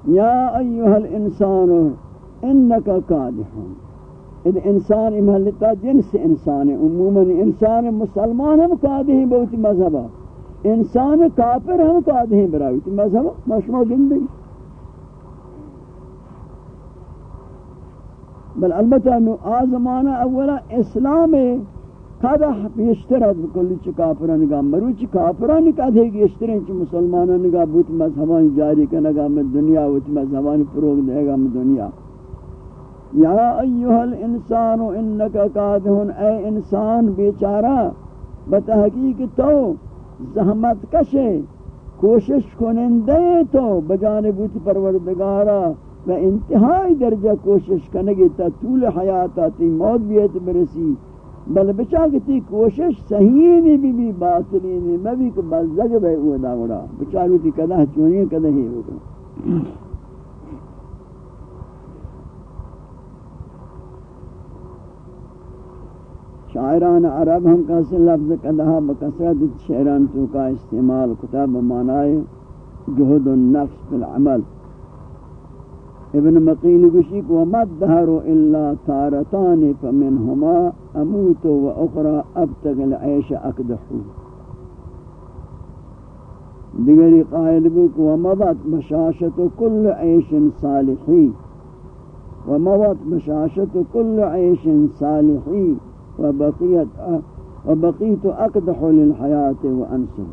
یا ایوہ الانسان انکا قادحون إذ إنسان امہلتا جنس إنسان عموما إنسان مسلمان ہم قادحیں بہتی مذہبہ إنسان کافر ہم قادحیں براویتی مذہبہ مشمع زندگی بل البتہ نو آزمانہ أولا إسلام قدح پیشترت بکلی چی کافران نگاہ مروچی کافران قدح گیشترین چی مسلمانان نگاہ بوت مذہبان جاری کنگا میں دنیا بوت مذہبان فروغ دے گا میں دنیا. یا ایوہ الانسان انکا قادہن، اے انسان بیچارہ، بتحقیق تو، زحمت کشے، کوشش کنندے تو بجانبوت پروردگارہ و انتہائی درجہ کوشش کنگی تا طول حیاتا، تی موت بیت برسی۔ بل بچا کہ تی کوشش صحیح نہیں بھی بھی باطلی نہیں میں بھی کہ بزدگ بے اوہ دا گڑا بچا رو تی کدہ چونی کدہ ہی ہوگا۔ شاعران عرب ہم کسی لفظ کدہ بکسرت شعران تو کا استعمال کتاب معنی جہد النفس فی العمل۔ ابن مقیل گشی کو مد الا تارتان فمنہما اموت و اخرى ابتغ العیش اکدحو دیگری قائل بک ومضت مشاشت کل عیش صالحی۔ ومضت مشاشت کل عیش صالحی۔ وبقیت وبقیت اکدح للحیات وانسه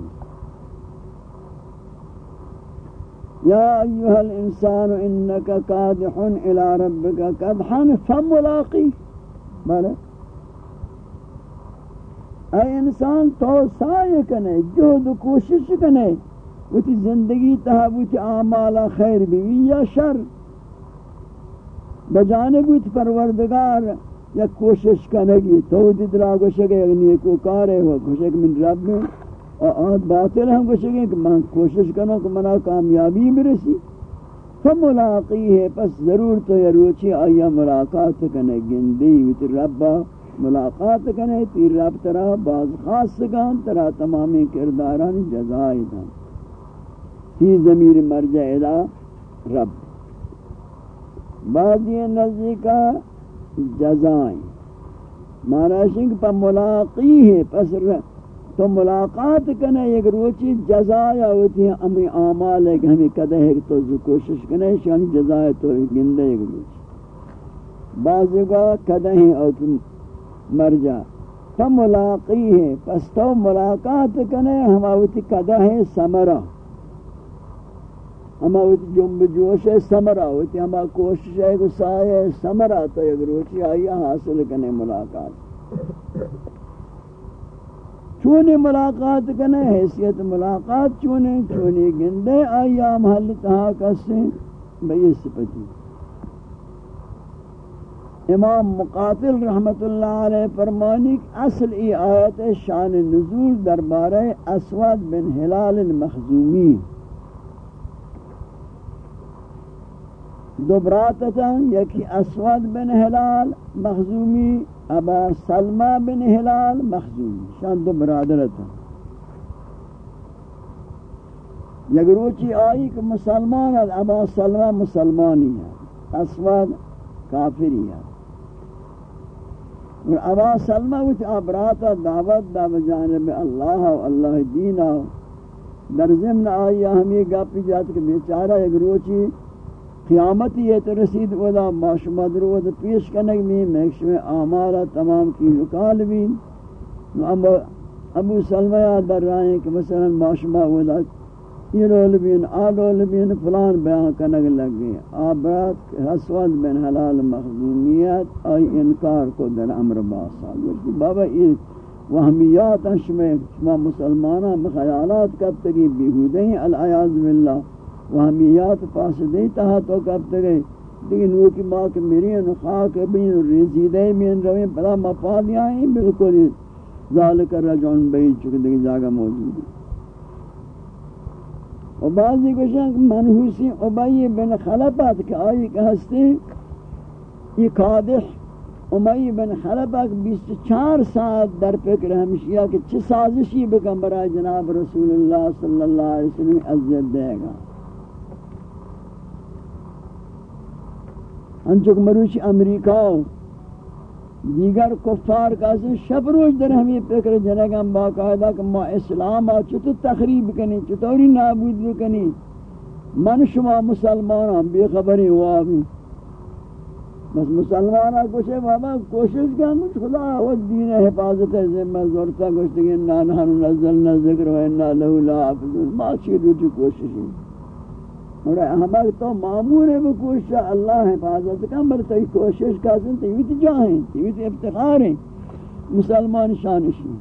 يا أيها الإنسان إنك كادح إلى ربك كدحا فملاقي بلى اے انسان تو سائے کنے جہد و کوشش کنے وتی زندگی تہا اعمال خیر بھی یا شر. بجانب وتی پروردگار یا کوشش کنے گی تو ددرا گوشگے نیکو کارے ہو گوشگ من رب میں آت باطل ہم کو شکیں کہ میں کوشش کروں کہ منا کامیابی برسی فملاقی ہے پس ضرور تو یہ روچی آیا ملاقات کنے گندی ویت ربا ملاقات کنے تی رب ترا باز خاص سکان ترا تمامی کرداران جزائی دا تی ضمیر مرجع ادا رب بعد یہ نزدیکا جزائیں۔ مانا شنگ پا ملاقی ہے، پس تو ملاقات کنے ایک روچی جزایا ہوتی ہے امی آمال ہے کہ ہمیں کدہ ہے تو کوشش کنے شانی جزایا تو گندے ایک روچی۔ بعض کا کدہ ہے اور مر جا۔ تو ملاقی ہے، پس تو ملاقات کنے ہم آوتی کدہ ہے سمرہ ہم آوتی جنب جوش ہے سمرہ ہوتی ہم کوشش ہے کہ سائے سمرہ تو ایک روچی آئیہ حاصل کنے ملاقات۔ چونی ملاقات کنے حیثیت ملاقات چونی چونی گندے آیا محل تہا کسے بئی سپتی امام مقاتل رحمت اللہ علیہ فرمانی اصل ای آیت شان نزول دربارہ اسود بن حلال المخزومی۔ دو براتتا یکی اسود بن حلال، مخزومی ابا سلمہ بن ہلال مخزومی. شان دو برادرت ہیں یگروچی آئی کہ مسلمان ہے ابا سلمہ مسلمانی ہے اسود کافری ہے اور ابا سلمہ وچ ابراتا دعوت دا بجانب اللہ و اللہ دینہ در ضمن آئی ہم یہ گاپی جاتا کہ بیچارہ یگروچی قیامت یہ تو رسید ودا معاشمہ در ودا پیش کنگ میں میکش میں آمارا تمام کی وکال بھی ابو سلمیہ در رائیں کہ مثلا معاشمہ ودا یہ رول بین، آ رول بین فلان بیان کنگ لگ آبرات حسود بن حلال مخدومیت آئی انکار کو در امر باسا۔ بابا یہ وہمیات شما مسلمانہ مخیالات کب تکی بیہودیں العیاض باللہ۔ وہمیات پاس دیتا ہے تو کب تک گئے۔ لیکن وہ کی ماں کہ میری خاک بین رزیدے میں رویں بلا مفاد آئیں، بالکل۔ ذالک رجعن بید چکے دیکھ جاگہ موجود ہے۔ و بعضی کشن منحوسی عبی بن خلبت کہ آئی کہ ہستے یہ قادح امی بن خلبک بیس چار ساعت در فکر ہمشیہ کہ چھ سازشی بکن برای جناب رسول اللہ صلی اللہ علیہ وسلم عزت دے گا۔ انچک مروچ امریکہ دیگر کفار کا سن شب روز در ہمیں فکر جنگم باقاعدہ کہ ما اسلام آ چطور تخریب کنی چطوری نابود بکنی؟ من شما مسلمان بے خبری ہوا بھی بس مسلمان کچھ بابا کوشش کیا مجھ خدا و دین حفاظت ذمہ زورتا گوشتگی نانا نزلنا ذکر و انا لہو لا حافظون ما چی روٹی کوشش ہے اور احمد تو معمور ہے وہ کوشش اللہ حفاظت کا بر تو کوشش کا سن تو یہ جاہیں یہ افتخار ہیں، مسلمان شانشی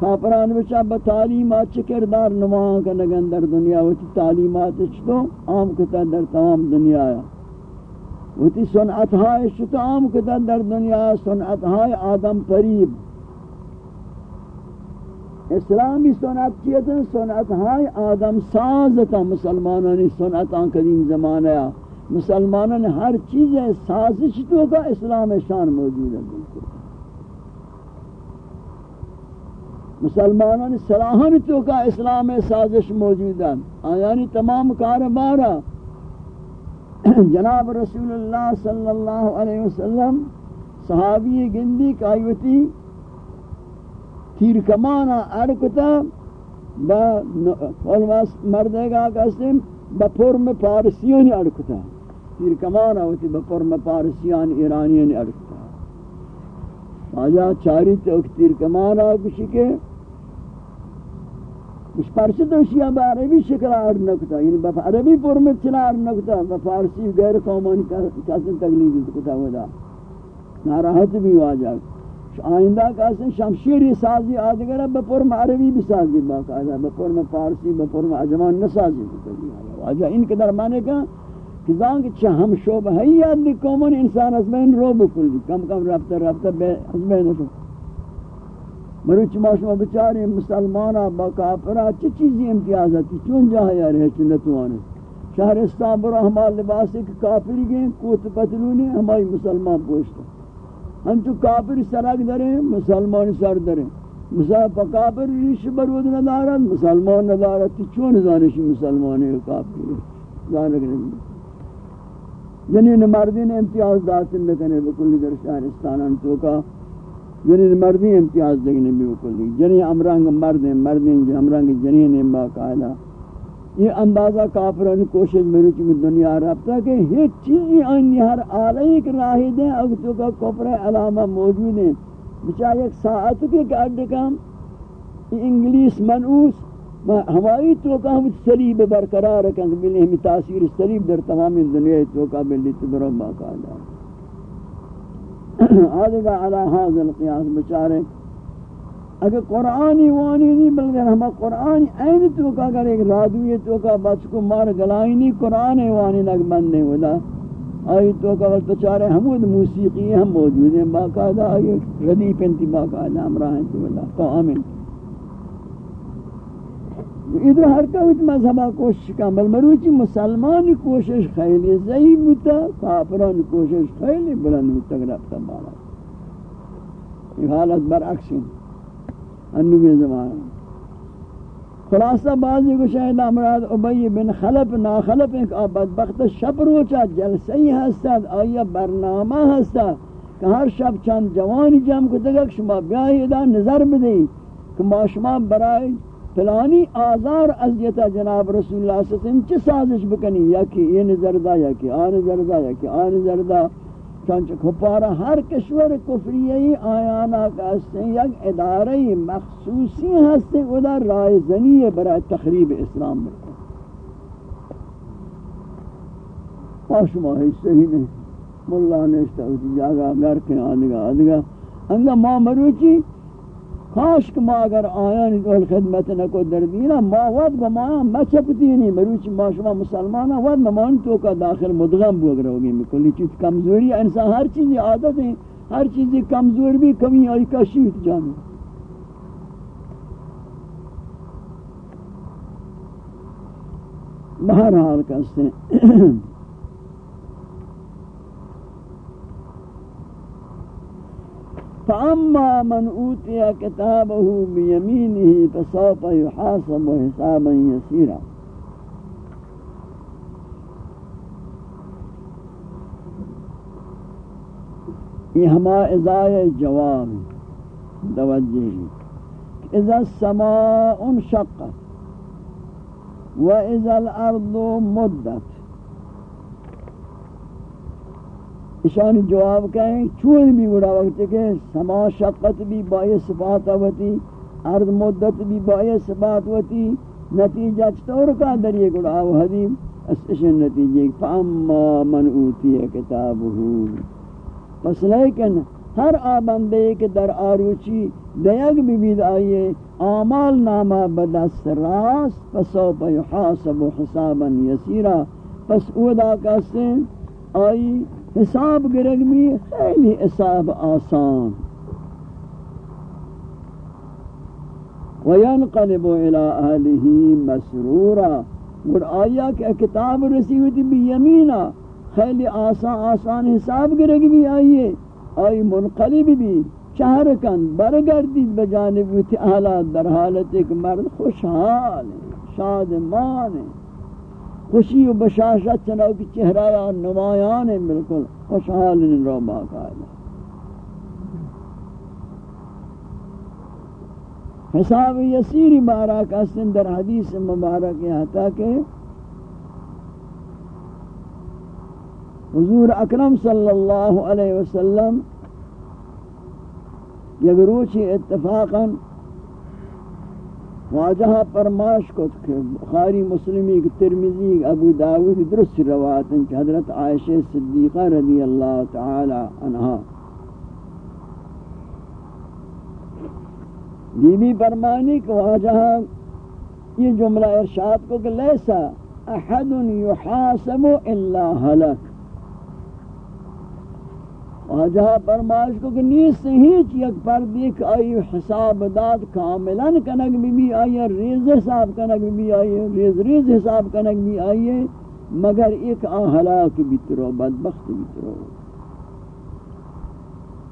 کافران بچا بتعلیمات کردار نماں کا نگن در دنیا، وہ تعلیمات چتو عام کتا در تمام دنیا ہے وتی سنعت های شتام کتا در دنیا سنعت های آدم پریب اسلامی سنت چیتا سنعت های آدم سازتا مسلمانانی سنعتان قدیم زمانہ مسلمانان ہر چیز سازش تو کا اسلام شان موجود ہے۔ بالکل مسلمانان صلاحان تو کا اسلام سازش موجود ہے۔ آیانی تمام کاربارہ جناب رسول اللہ صلی اللہ علیہ وسلم، صحابی گندی کائیوتی تیر کمانا اڑکتا با مردے گا قسم با پرم پارسیانی اڑکتا تیر کمانا ہوتی با پرم پارسیان ایرانیان اڑکتا آجا چاری توک تیر کمانا کشی کے اس پرچہ تو شیعہ با عربی شکل آر نکتا یعنی با عربی پرمت چلا آر نکتا با فارسی غیر قومانی کسن تقلیدی کتا ہودا ناراحت بھی واجہ آئندہ کسن شمشیری سازی آدگر با پرم عربی بھی سازی باقاعدہ با پرم فارسی با پرم عجمان نسازی کتا واجہ ان کے درمانے کا کہ زانگ چھ ہم شعب ہے یاد لی قومانی انسان از بین رو بکلی کم کم رفتہ رفتہ از بین رو مروچ ماشما بچاری، مسلمانا، با کافرہ چی چیزی امتیازتی چون جاہی آ رہے چنتوانے شہرستان برو ہمارے لباسی کہ کافری گئے، کوت پتلونی، ہماری مسلمان پوشتا۔ ہم تو کافر سرک دریں مسلمان سر دریں مسلمان پا کافر ریش برود ندارد مسلمان ندارد تی چون دانشی مسلمانی کافر۔ دانک نہیں جنین مردین امتیاز داتن لکنے بکلی در شہرستان تو جنین مردی امتیاز دیکھنے بھی وکلی جنین امرنگ مرد ہیں مرد ہیں جنین باقاعدہ یہ اندازہ کافران کوشش میں روچ میں دنیا رابطہ کہ ہیچ چیزی آنی ہر آلہ ایک راہی دیں اگر تو کا کفر علامہ موجود ہیں۔ بچہ ایک ساعت کے کارڈ کام انگلیس منعوس ہماری تو کا ہم سلیب برقرار رکھیں کہ بلی ہمیں تاثیر سلیب در تمام دنیا تو کا بلی تبرو باقاعدہ۔ آدھگا علی حاضر القیاس بچارے اگر قرآنی وانی نہیں بلکہ ہمیں قرآنی این تو کا اگر ایک رادوی تو کا بچ کو مار گلائی نہیں، قرآن وانی نگ بند نہیں ہوتا آئی تو کا وقت بچارے حمود موسیقی ہم موجود ہیں، باقاعدہ آئی ردیف انتی باقاعدہ ہمراہ انتی واللہ تو آمین۔ ادھر ہر کوئی مذہبہ کوشش کا بل مروچی مسلمان کوشش خیلی ضعیف بتا کافران کوشش خیلی بلند بتا گرفتا بالا یہ حالت برعکس انوی زمان خلاصہ بعضی کو شاید امراد عبی بن خلف ناخلف ایک بدبخت شب روچا جلسی ہستد آیا برنامہ ہستد کہ ہر شب چند جوانی جمع کو دگک شما بیائی دا نظر بدئی کہ ما شما برائی فلانی آزار ازیتا جناب رسول اللہ صلی اللہ علیہ وسلم چی سازش بکنی؟ یا کہ یہ نظر دا، یا کہ آن نظر دا، یا کہ آن نظر دا۔ چانچہ کھپارا ہر کشور کفریہی آیانا کا ہستے یک ادارہ مخصوصی ہستے ادھا رائے زنی برای تخریب اسلام برکن پاشما حصہ ہی نہیں، ملا نشتا ہوتی جاگا گھر کے آدھگا آدھگا۔ انگا ماں مروچی کاش کہ ما اگر آیان دول خدمت نکو در دینا، ما ود گو ما ما چپتینی مروچ ما شما مسلمان ود ممان تو کا داخل مدغم بو اگر ہوگی میں کلی چیز کمزوری، انسان ہر چیزی عادت ہے ہر چیزی کمزور بھی کمی آئی کا شیط جانے بہرحال کستے فأما من أوتي كتابه بيمينه فسوف يحاسب حسابا يسيرا یہ ہما ازائے جواب توجہ اذا السماء انشقت واذا الارض مدت اشانی جواب کہیں، چون بھی گڑا وقت کہ سما شقت بھی بائی صفات ہوتی ارض مدت بھی بائی صفات ہوتی، نتیجہ چطور کا در یہ گڑا و حدیم؟ اسشن نتیجہ فاما من اوتی کتابہو پس لیکن ہر آبندے کے در آروچی دیگ بھی بید آئیے، آمال نامہ بدست راس پسو پا یحاسب حسابا یسیرا۔ پس اودا کسیں آئی حساب گرگ بھی خیلی حساب آسان۔ وینقلب الى اہلہی مسرورا۔ گر آیا کہ کتاب رسیوتی بھی یمینا خیلی آسان آسان حساب گرگ بھی آئیے آئی منقلب بھی چہر کن برگردید بجانب ویتی احلات در حالت ایک مرد خوشحال شاد مان خوشی و بشاشت چناو کی چہرہ نمایان ہیں بالکل خوشحال رو باقاعدہ۔ حساب یسیری بارا کا در حدیث مبارک یہاں تاکہ حضور اکرم صلی اللہ علیہ وسلم یک روچی اتفاقا واجہ پرماش کو کہ بخاری مسلمی کی ترمذی ابو داود درست روایت ہیں کہ حضرت عائشہ صدیقہ رضی اللہ تعالی عنہا بی بی فرمانی کہ واجہ یہ جملہ ارشاد کو کہ لیسا احد یحاسب الا حلق۔ واجہ فرمائش کو کہ نیست ہیچ یک پرد ایک آئی حساب داد کاملا کنک بھی بھی آئی ریز حساب کنک بھی بھی آئی ریز ریز حساب کنک بھی آئی مگر ایک آن آہلاک بیترو بدبخت بیترو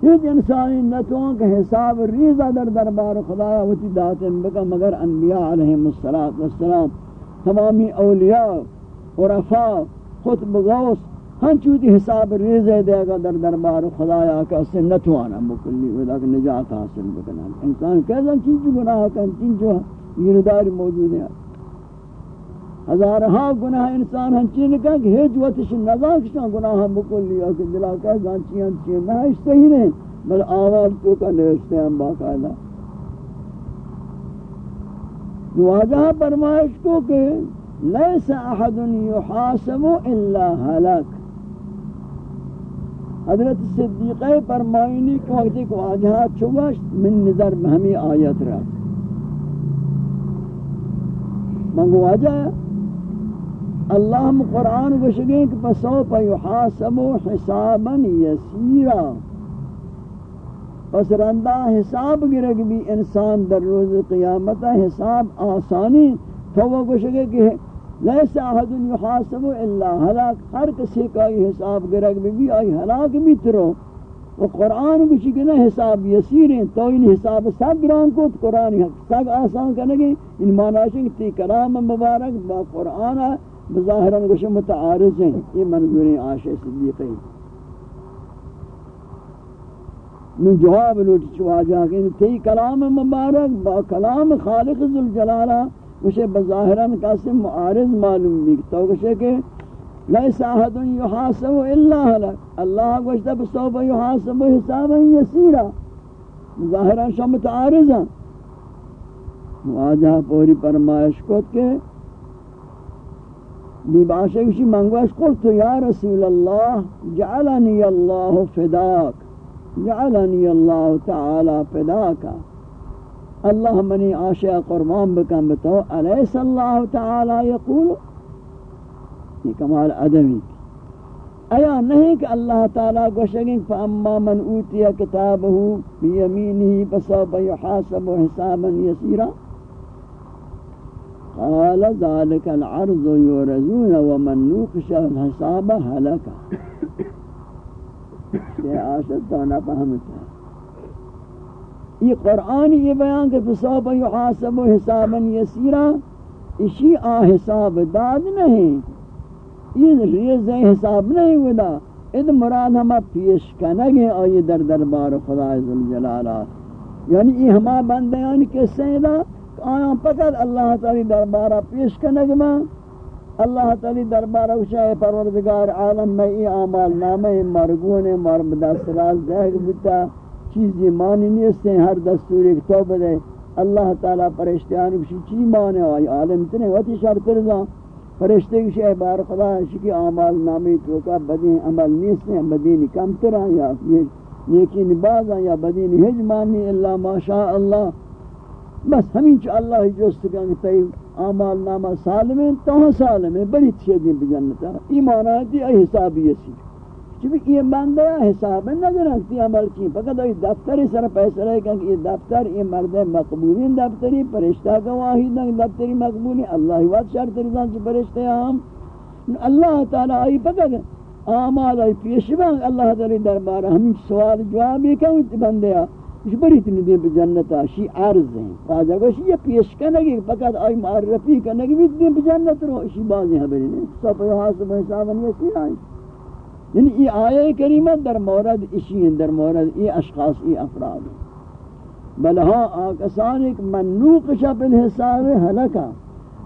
ہیچ انسانی نتوان کہ حساب ریزہ در دربار خدایا ہوتی داتن بکا، مگر انبیاء علیہ السلام تمامی اولیاء، عرفاء، خطب غوث ہنچوتی حساب ریزے دے گا در دربار خدایا کہ اسے نتوانا مکلی ودا کہ نجات حاصل بکنا۔ انسان کہتا چیز گناہ کن، چیز جو گرداری موجود ہے۔ ہزارہا گناہ انسان ہن چین کہ ہیچ وقتش نظام کشان گناہ مکلی کہ دلا کہ گانچی ہن چین نہ اس صحیح نہیں، بل آواز تو کا نوشتے ہیں باقاعدہ۔ نواجہ فرمائش کو کہ لیس احد یحاسب الا حلق حضرت صدیقہ فرمائنی کہ وقت ایک واجہا چوبش من نظر بہمی آیت رہا منگو واجہ اللہم قرآن گوشگیں کہ پسوپ یحاسب حسابا یسیرا۔ پس رندہ حساب گرگ بھی انسان در روز قیامت حساب آسانی، تو وہ گوشگیں کہ لیس احد یحاسب الا ہلاک ہر کسی کا حساب گرگ بھی بھی، آئی ہلاک بھی ترو۔ و قرآن کچھ کہ نہ حساب یسیر ہیں تو ان حساب سب گران کو قرآن حق سب آسان کرنے گے ان معنی ہے تی کلام مبارک با قرآن بظاہراً کچھ متعارض ہیں۔ یہ منظور عاشق صدیقی۔ نو جواب لوٹ چوا جا کہ تی کلام مبارک با کلام خالق ذوالجلالہ اسے بظاہران کسی معارض معلوم بھی تو کسے کہ لیس احد یحاسب الا حلق اللہ گوشتا بسوف یحاسب حسابا یسیرا۔ ظاہران شاہ متعارضا واجہ پوری پرمائش کت کے دی باشے کسی منگوش قلت یا رسول اللہ، جعلنی اللہ فداک۔ جعلنی اللہ تعالی فداکا۔ اللہ منی عاشق قربان بکن بتو علیس اللہ تعالی یقول؟ یہ کمال ادمی ایا نہیں کہ اللہ تعالی گوشگیں فاما من اوتی کتابه بیمینه فسوف يحاسب حسابا يسيرا قال ذلك العرض يورزون ومن نوقش الحساب هلك یہ عاشق تو نہ فهمتا۔ یہ قرآن یہ بیان کہ فصاب یحاسب و حسابا یسیرا، اسی آ حساب داد نہیں۔ یہ ریز حساب نہیں ودا اد مراد ہما پیش کنگے آئی در دربار خدا عزالجلالہ یعنی یہ ہما بندیان کے سیدہ آیا پکر اللہ تعالی دربارہ پیش کنگ میں اللہ تعالی دربارہ وشاہ پروردگار عالم میں ای آمال نامے مرگون مرمدسترال دیکھ بتا چیزی مانی نیستیں ہر دستور ایک توبہ دے اللہ تعالیٰ پرشتیانی کشی چی مانے آئی؟ عالم تنے وقتی شرط رضا. پرشتے کشی اے بار خدا شکی آمال نامی توکا بدین عمل نیستیں بدین کم ترہ یا نیکی نبازا یا بدین حج مانی اللہ ما شاء اللہ بس ہمیں چو اللہ جوست کنگ تیو آمال نامہ سالمیں تو سالمیں بری تشیدیں بجنتا. ایماناتی ای حسابی یسی چونکہ یہ بندہ حساب نہ رکھتی عمل کی، فقط یہ دفتر سر پیسہ رہے کہ یہ دفتر، یہ مرد مقبولین دفتری، پرشتہ گواہی نہ دفتری مقبولی، اللہ وقت شرط رضان سے پرشتے ہم اللہ تعالی آئی فقط آمال آئی پیشبان اللہ تعالی دربار ہمیں سوال جواب یہ کہ بندے اس بری تنی دے جنتا شی عرض ہیں۔ راجہ کو شی پیش کنگی فقط آئی معرفی کنگی بھی دے جنت رو، شی بازی ہیں بری نے سب حساب حساب نہیں سی آئی یعنی یہ آیہ کریمہ در مورد اشی ہیں در مورد یہ اشخاص یہ افراد. ہیں بل آکسان ایک منوق شب الحساب حلقہ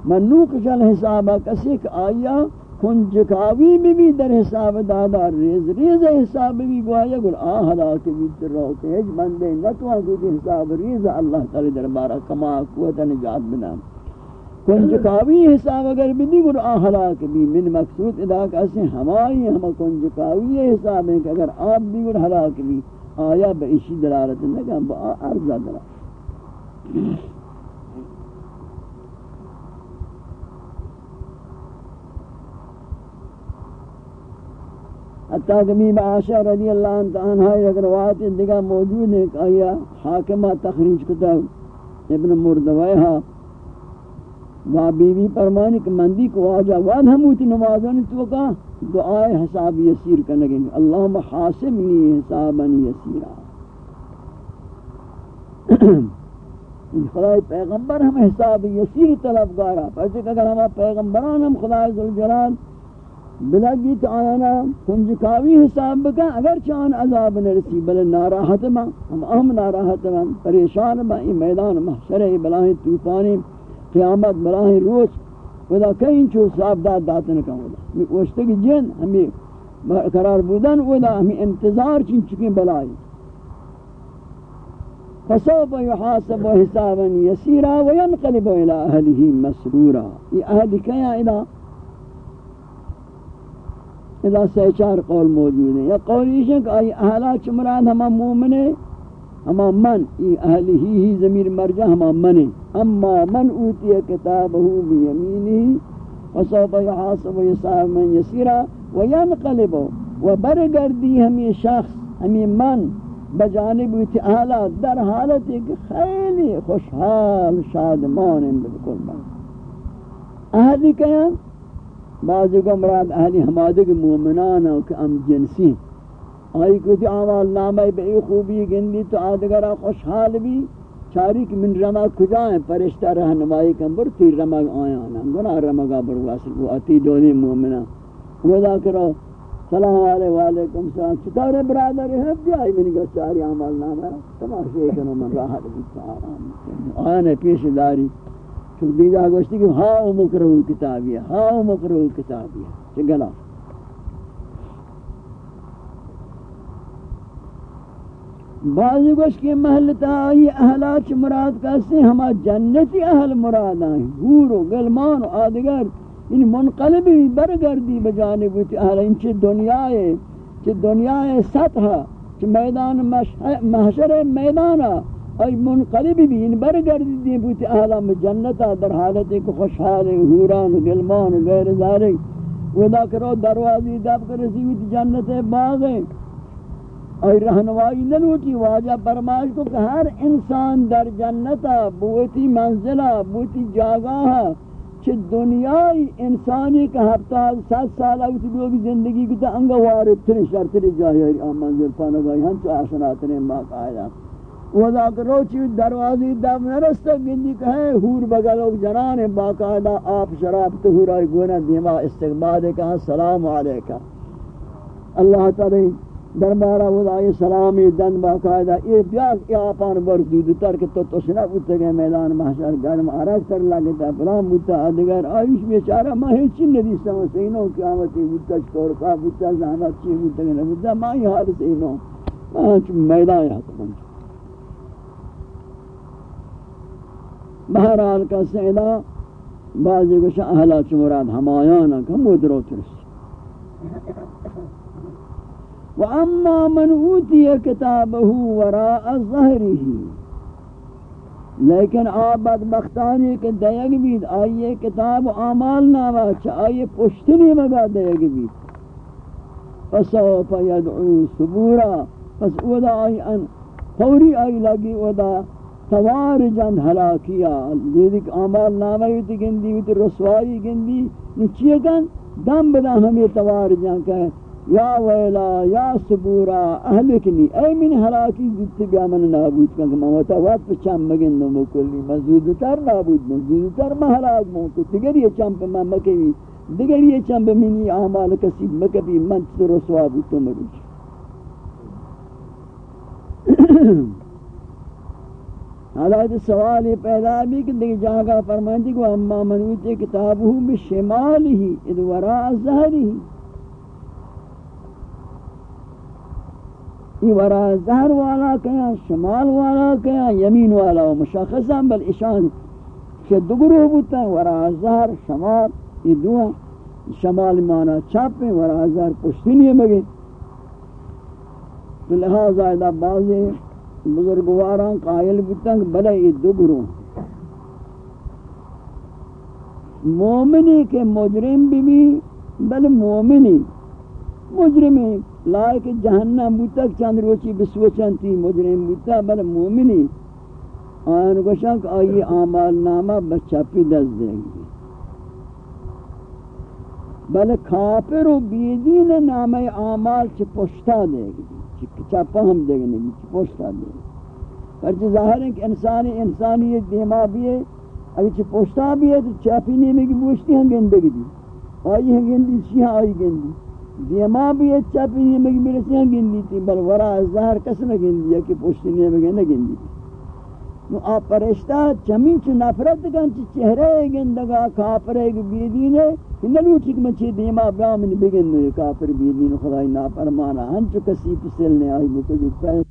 منوق شب الحساب، کسی کہ آیا کنجکاوی بھی بھی در حساب دادا ریز ریز حساب بھی گوایا گل آہ حلاک بھی در رو کہ ہج بندے نتوان کو حساب ریز اللہ تعالی دربارہ کما قوت، نجات بنا کنجکاوی حساب اگر بھی دی گر آہلا کبھی من مقصود ادا کسی ہمائی ہم کنجکاوی حساب ہے کہ اگر آپ بھی گر حلاک بھی آیا با اسی دلالت نگا با ارزا دلالت حتیٰ کہ میم عاشق رضی اللہ عنہ اگر روایت دیگا موجود ہے کہ آیا حاکمہ تخریج کتاب ابن مردویہ وا بی بی فرمانی کہ مندی کو آجا واد ہم ہوتی نمازانی تو کہا دعائے حساب یسیر کرنے گئے اللہم حاسبنی حسابا یسیرا۔ خدای پیغمبر ہم حساب یسیر طلب گارا پس اگر ہم پیغمبران ہم خدای ذوالجلال بلگی تو آیانا کنجکاوی حساب بکن اگر چان عذاب نرسی، بل ناراحت ما، ہم اہم ناراحت ما، پریشان با این میدان محشر بلاہی توفانی قیامت براہ روز ودا کہیں چو صاحب داد داتن کا ودا وشتے کی جن ہمیں قرار بودن ودا ہمیں انتظار چن چکیں بلائی فسوف يحاسب حسابا يسيرا وينقلب إلى اهله مسرورا. یہ اہل کیا اذا اذا سیچار قول موجود ہے یا قول یہ کہ اہلا چمران ہم مومن اما من ای اهلی ہی زمیر مرجع اما من اما من اوتی کتابه بیمینه وسوف يحاسب ويصاب من يسيرا و برگردی ہمیں شخص ہمیں من بجانب اوتی اعلی در حالت ایک خیلی خوشحال شادمان بالکل اہلی کیا؟ بعض گمراد اہلی ہمادگ مومنان أو کہ ام جنسی ہیں۔ آئی کچھ آمال نامی بئی خوبی گندی تو آدگرہ خوشحال بھی۔ چاری کی من رمہ کجائیں پرشتہ رہنمائی کن بر تی رمہ آیانا گناہ رمہ بر واصل کو آتی دونی مومنہ۔ ودا کرو۔ سلام علیہ وعلیکم السلام چطور برادر ہے بھی آئی منی گا چاری آمال نامی تماشے کنو من راحت بیتا آرام آنے پیش داری۔ چک دیجا گوشتی کہ ہاں مکرہو کتابی ہے ہاں مکرہو کتابی ہے چگلا بعض گوش کے محلتا آئی اہلات مراد کہتے ہیں ہما جنتی اہل مراد آئیں گور و گلمان و آدگر، ان منقلبی برگردی بجانب ہوتی اہل، ان چھ دنیا ہے چھ دنیا ہے سطح چھ میدان محشر میدان ای منقلبی بھی ان برگردی دی بوتی اہل جنتا در حالت ایک خوشحال حوران و گلمان و غیر ذالک ودا کرو دروازی دب کر رسیوی جنت باغ ہے اور رہنمائی نلوٹی واجہ فرمائش کو کہ ہر انسان در جنتا بوتی منزلہ بوتی جاگاہ چھ دنیای انسانی کا ہفتہ، سات سالہ اسی لوگ زندگی کی تا انگا وارد تری شرطری جاہی آم منزل پانگائی ہم تو آسنات نے ماں قائدہ وہاں کہ روچی دروازی دم نرستا گندی کہے ہور بگا لوگ جنان باقاعدہ آپ شراب تو گونا دیما استقبال کہا ہاں، سلام علیکہ۔ اللہ تعالی دربارہ ودائی سلامی، دن باقاعدہ یہ بیاس ای آپان بر دود کہ تو تو سنا بودتا گئے میدان محشر گرم عرق تر لگتا، فلان بودتا آدگر آئیش بیچارہ، ما ہی چن ندی سما سینوں قیامتی بوتا بودتا شکورکا بودتا زحمت چی بودتا گئے بودتا ما ہی حال سینوں ما چون میدان یہاں تکن بہرحال کا سیدہ، بعضی کچھ اہلا چمراد ہمایانا، کم ادرو ترس۔ وَأَمَّا مَنْ أُوتِيَ كِتَابَهُ وَرَاءَ ظَهْرِهِ لیکن آپ بدبختانی کہ دیگ بید، آئیے کتاب اعمال نامہ چھ آئیے پشتنی مگا دیگ بید. فسوف يدعو سبورا پس اودا آئی ان فوری آئی لگی اودا توارجن حلاکیا لیدک آمال نامہ ہوتی گندی ہوتی رسوائی گندی. نچیے کن دم بدا ہمیں توار توارجن کہیں یا ویلا، یا سبورا اہلکنی اے من حلاکی زدت بیا من نابود کن کہ موتا وقت پر چم مگن نمو کلی. مزود تر نابود مزود تر محلاک موکو تگر یہ چم پر من مکوی. دیگر یہ چند منی اعمال کسی مکبی من تو رسوا بھی تو مروچ حالات سوال پیدا بھی کہ دیکھ جاگا فرمائن دی کہ اما منویت کتابہو بشمالی اد وراء ظہری یہ وراء ظہر والا کیا، شمال والا کیا، یمین والا و مشاخصا بل اشان کہ دگرو بوتا ہے وراء ظہر شمال یہ دو شمال مانا چپ ہیں، ورا ہزار پشتی نہیں مگے۔ تو لہذا ادا بعض بزرگواران قائل بتنگ بلے یہ دو گروہ مومنی کے مجرم بھی بھی، بل مومنی مجرمی لائک جہنم بوتک چند روچی بسوچن تھی مجرم بوتا بل مومنی۔ آن گوشک آئی آمال نامہ بچہ پی دست دیں گی بل کافر و بیدین نام اعمال چھ پشتا دے گی چپا ہم دے گی چھ پشتا دے گی پرچہ ظاہر ہے کہ انسانی انسانی انسانیت دیما بھی ہے۔ اگر چھ پشتا بھی ہے تو چاپی نیمے کی بوشتی ہم گندگی دی آئی ہم گندی سیاں آئی گندی دیما بھی ہے چاپی نیمے کی برسی گندی تھی بل ورا ظاہر کس نہ گندی ہے کہ پوشتی نہیں مگی نہ گندی تھی نو آپ پرشتہ چمین چو نفرت کن چی چہرے گندگا کافر ایک بیدین ہے کہ نلو ٹھیک مچی دیما بیامن بگن نو کافر بیدین، خدای نافرمانا ہن چو کسی پسلنے آئی بکلی پہل